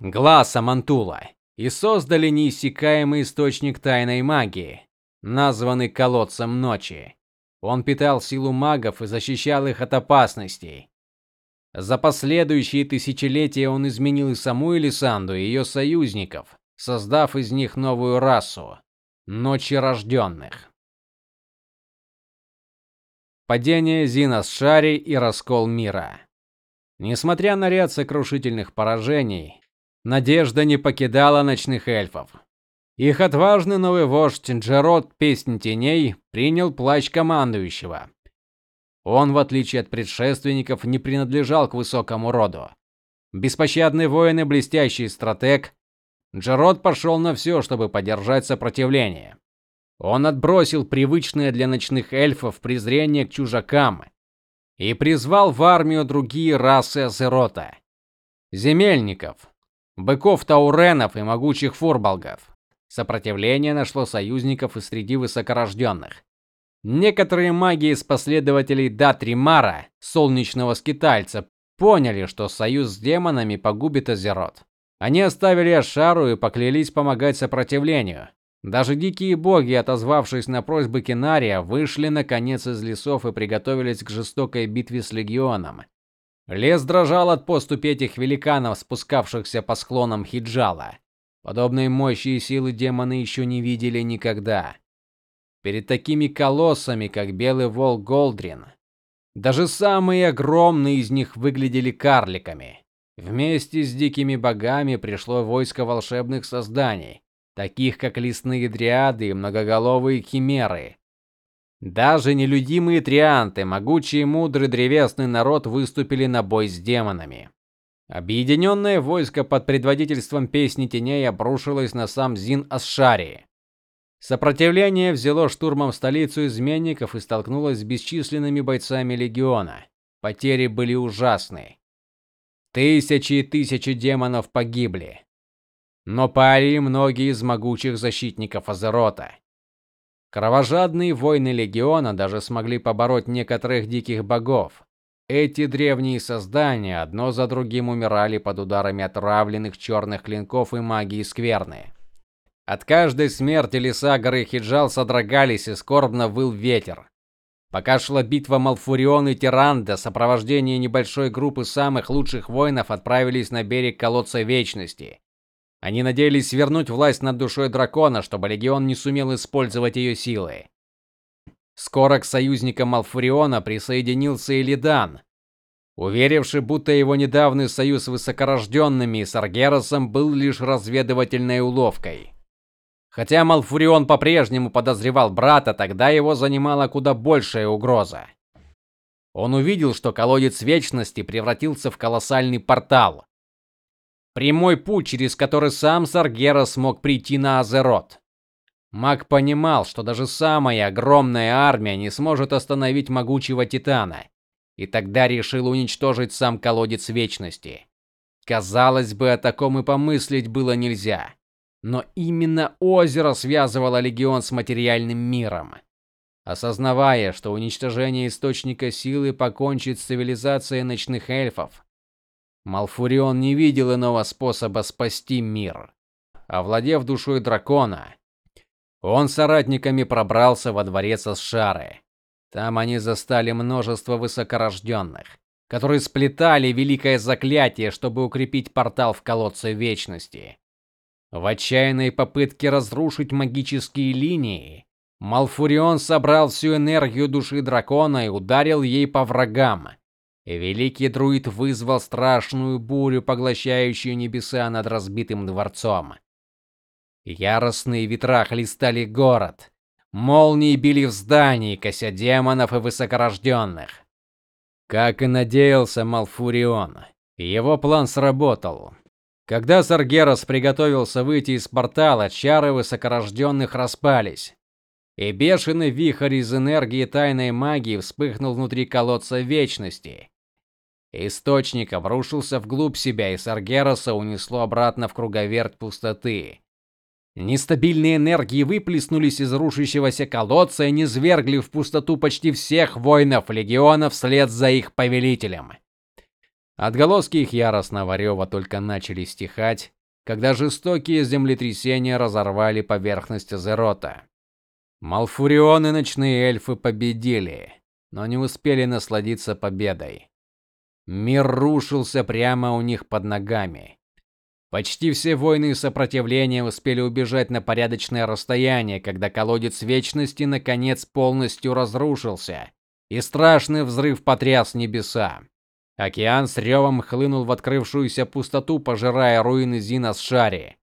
глаза Мантула и создали неиссякаемый источник тайной магии, названный колодцем ночи. Он питал силу магов и защищал их от опасностей. За последующие тысячелетия он изменил и саму Элисанду, и ее союзников, создав из них новую расу Ночи рожденных. Падение Зинас-Шари и раскол мира. Несмотря на ряд сокрушительных поражений, Надежда не покидала ночных эльфов. Их отважный новый вождь Джерод Песнь теней принял плащ командующего. Он, в отличие от предшественников, не принадлежал к высокому роду. Беспощадный воин и блестящий стратег, Джерод пошел на все, чтобы поддержать сопротивление. Он отбросил привычное для ночных эльфов презрение к чужакам и призвал в армию другие расы Азерота. Земельников, быков тауренов и могучих фурбалгов. Сопротивление нашло союзников и среди высокорожденных. Некоторые маги из последователей Датримара, солнечного скитальца, поняли, что союз с демонами погубит Азерот. Они оставили Ашару и поклялись помогать сопротивлению. Даже дикие боги, отозвавшись на просьбы Кинария, вышли наконец из лесов и приготовились к жестокой битве с легионом. Лес дрожал от поступи этих великанов, спускавшихся по склонам Хиджала. Подобной мощи и силы демоны еще не видели никогда. Перед такими колоссами, как белый волк Голдрин, даже самые огромные из них выглядели карликами. Вместе с дикими богами пришло войско волшебных созданий, таких как лесные дриады и многоголовые химеры. Даже нелюдимые трианты, могучий и мудрый древесный народ выступили на бой с демонами. Объединенное войско под предводительством Песни Теней обрушилось на сам Зин Асшари. Сопротивление взяло штурмом столицу изменников и столкнулось с бесчисленными бойцами легиона. Потери были ужасны. Тысячи и тысячи демонов погибли. Но пали многие из могучих защитников Азерота. Кровожадные воины легиона даже смогли побороть некоторых диких богов. Эти древние создания одно за другим умирали под ударами отравленных черных клинков и магии скверны. От каждой смерти леса горы Хиджал содрогались и скорбно выл ветер. Пока шла битва Малфурион и Тиранда, сопровождение небольшой группы самых лучших воинов отправились на берег колодца Вечности. Они надеялись вернуть власть над душой дракона, чтобы легион не сумел использовать ее силы. Скоро к союзникам Малфуриона присоединился Илидан, уверивший, будто его недавний союз с высокорожденными и Саргеросом был лишь разведывательной уловкой. Хотя Малфурион по-прежнему подозревал брата, тогда его занимала куда большая угроза. Он увидел, что колодец вечности превратился в колоссальный портал. Прямой путь, через который сам Саргера смог прийти на Азерот. Маг понимал, что даже самая огромная армия не сможет остановить могучего титана, и тогда решил уничтожить сам колодец вечности. Казалось бы, о таком и помыслить было нельзя. Но именно озеро связывало легион с материальным миром. Осознавая, что уничтожение источника силы покончит с цивилизацией ночных эльфов, Малфурион не видел иного способа спасти мир. Овладев душой дракона, он с соратниками пробрался во дворец Асшары. Там они застали множество высокорожденных, которые сплетали великое заклятие, чтобы укрепить портал в колодце вечности. В отчаянной попытке разрушить магические линии, Малфурион собрал всю энергию души дракона и ударил ей по врагам. Великий друид вызвал страшную бурю, поглощающую небеса над разбитым дворцом. Яростные ветра хлестали город. Молнии били в здании, кося демонов и высокорожденных. Как и надеялся Малфурион, его план сработал. Когда Саргерос приготовился выйти из портала, чары высокорожденных распались, и бешеный вихрь из энергии тайной магии вспыхнул внутри колодца вечности. Источник обрушился вглубь себя, и Саргероса унесло обратно в круговерть пустоты. Нестабильные энергии выплеснулись из рушащегося колодца и низвергли в пустоту почти всех воинов легиона вслед за их повелителем. Отголоски их яростного рева только начали стихать, когда жестокие землетрясения разорвали поверхность Азерота. Малфурион и ночные эльфы победили, но не успели насладиться победой. Мир рушился прямо у них под ногами. Почти все воины сопротивления успели убежать на порядочное расстояние, когда колодец вечности наконец полностью разрушился, и страшный взрыв потряс небеса. Океан с ревом хлынул в открывшуюся пустоту, пожирая руины Зинас-Шари.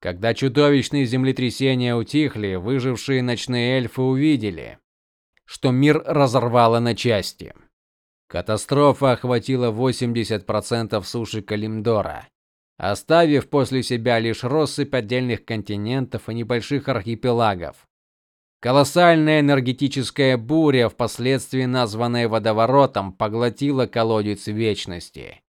Когда чудовищные землетрясения утихли, выжившие ночные эльфы увидели, что мир разорвало на части. Катастрофа охватила 80% суши Калимдора, оставив после себя лишь россыпь отдельных континентов и небольших архипелагов. Колоссальная энергетическая буря, впоследствии названная водоворотом, поглотила колодец вечности.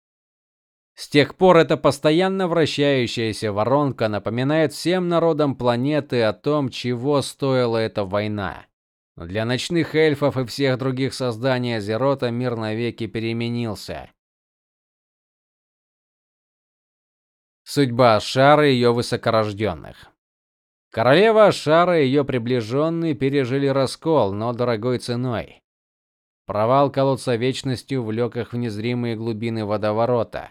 С тех пор эта постоянно вращающаяся воронка напоминает всем народам планеты о том, чего стоила эта война. Но для ночных эльфов и всех других созданий Азерота мир навеки переменился. Судьба Шары и ее высокорожденных. Королева Ашара и ее приближенные пережили раскол, но дорогой ценой. Провал колодца вечности увлек их в незримые глубины водоворота.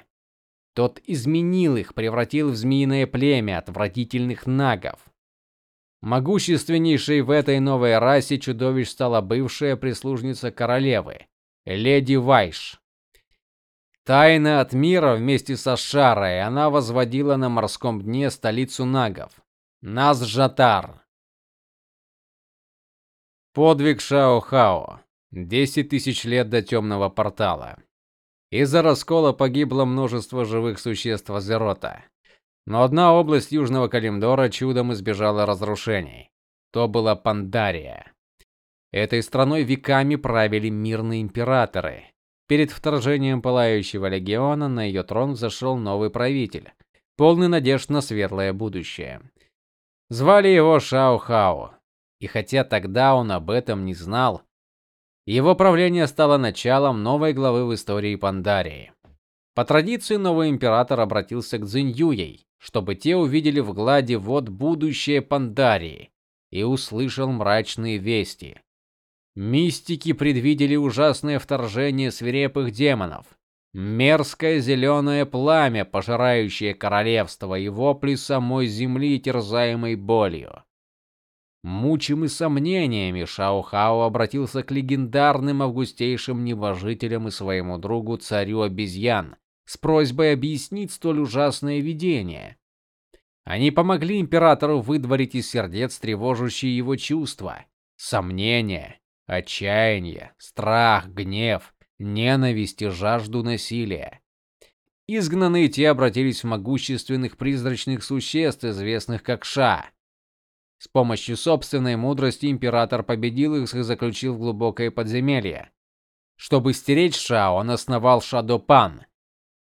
Тот изменил их, превратил в змеиное племя отвратительных нагов. Могущественнейшей в этой новой расе чудовищ стала бывшая прислужница королевы, леди Вайш. Тайна от мира вместе со Шарой она возводила на морском дне столицу нагов Назжатар. Подвиг Шао-Хао. Десять тысяч лет до темного портала. Из-за раскола погибло множество живых существ Азерота. Но одна область Южного Калимдора чудом избежала разрушений. То была Пандария. Этой страной веками правили мирные императоры. Перед вторжением Пылающего легиона на ее трон взошел новый правитель, полный надежд на светлое будущее. Звали его Шао Хао. И хотя тогда он об этом не знал, его правление стало началом новой главы в истории Пандарии. По традиции новый император обратился к Цзиньюей, чтобы те увидели в глади вод будущее Пандарии, и услышал мрачные вести. Мистики предвидели ужасное вторжение свирепых демонов, мерзкое зеленое пламя, пожирающее королевство и вопли самой земли, терзаемой болью. Мучимый сомнениями, Шао-Хао обратился к легендарным августейшим небожителям и своему другу царю обезьян с просьбой объяснить столь ужасное видение. Они помогли императору выдворить из сердец тревожащие его чувства: сомнения, отчаяние, страх, гнев, ненависть и жажду насилия. Изгнанные те обратились в могущественных призрачных существ, известных как Ша. С помощью собственной мудрости император победил их и заключил в глубокое подземелье. Чтобы стереть Ша, он основал Шадопан,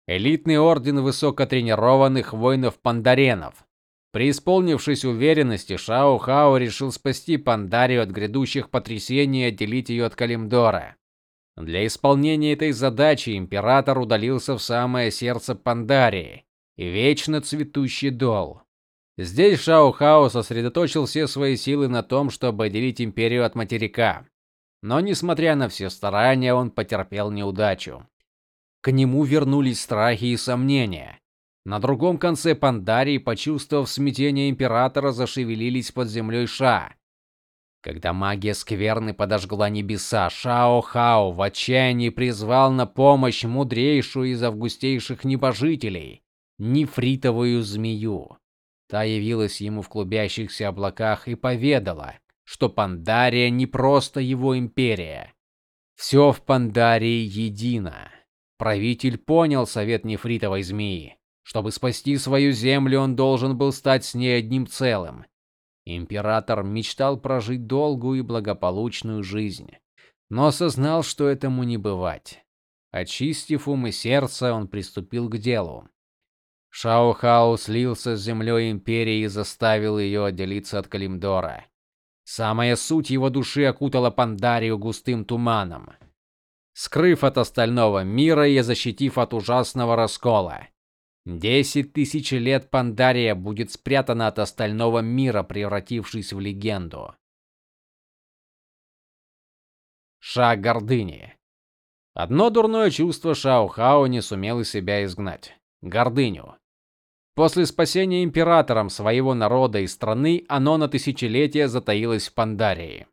элитный орден высокотренированных воинов-пандаренов. Преисполнившись уверенности, Шао Хао решил спасти Пандарию от грядущих потрясений и отделить ее от Калимдора. Для исполнения этой задачи император удалился в самое сердце Пандарии, вечно цветущий дол. Здесь Шао Хао сосредоточил все свои силы на том, чтобы отделить империю от материка. Но несмотря на все старания, он потерпел неудачу. К нему вернулись страхи и сомнения. На другом конце Пандарии, почувствовав смятение императора, зашевелились под землей Ша. Когда магия скверны подожгла небеса, Шао Хао в отчаянии призвал на помощь мудрейшую из августейших небожителей нефритовую змею. Та явилась ему в клубящихся облаках и поведала, что Пандария не просто его империя. Все в Пандарии едино. Правитель понял совет нефритовой змеи. Чтобы спасти свою землю, он должен был стать с ней одним целым. Император мечтал прожить долгую и благополучную жизнь, но осознал, что этому не бывать. Очистив ум и сердце, он приступил к делу. Шао Хао слился с землей империи и заставил ее отделиться от Калимдора. Самая суть его души окутала Пандарию густым туманом, скрыв от остального мира и защитив от ужасного раскола. Десять тысяч лет Пандария будет спрятана от остального мира, превратившись в легенду. Шаг гордыни. Одно дурное чувство Шао Хао не сумел из себя изгнать гордыню. После спасения императором своего народа и страны, оно на тысячелетия затаилось в Пандарии.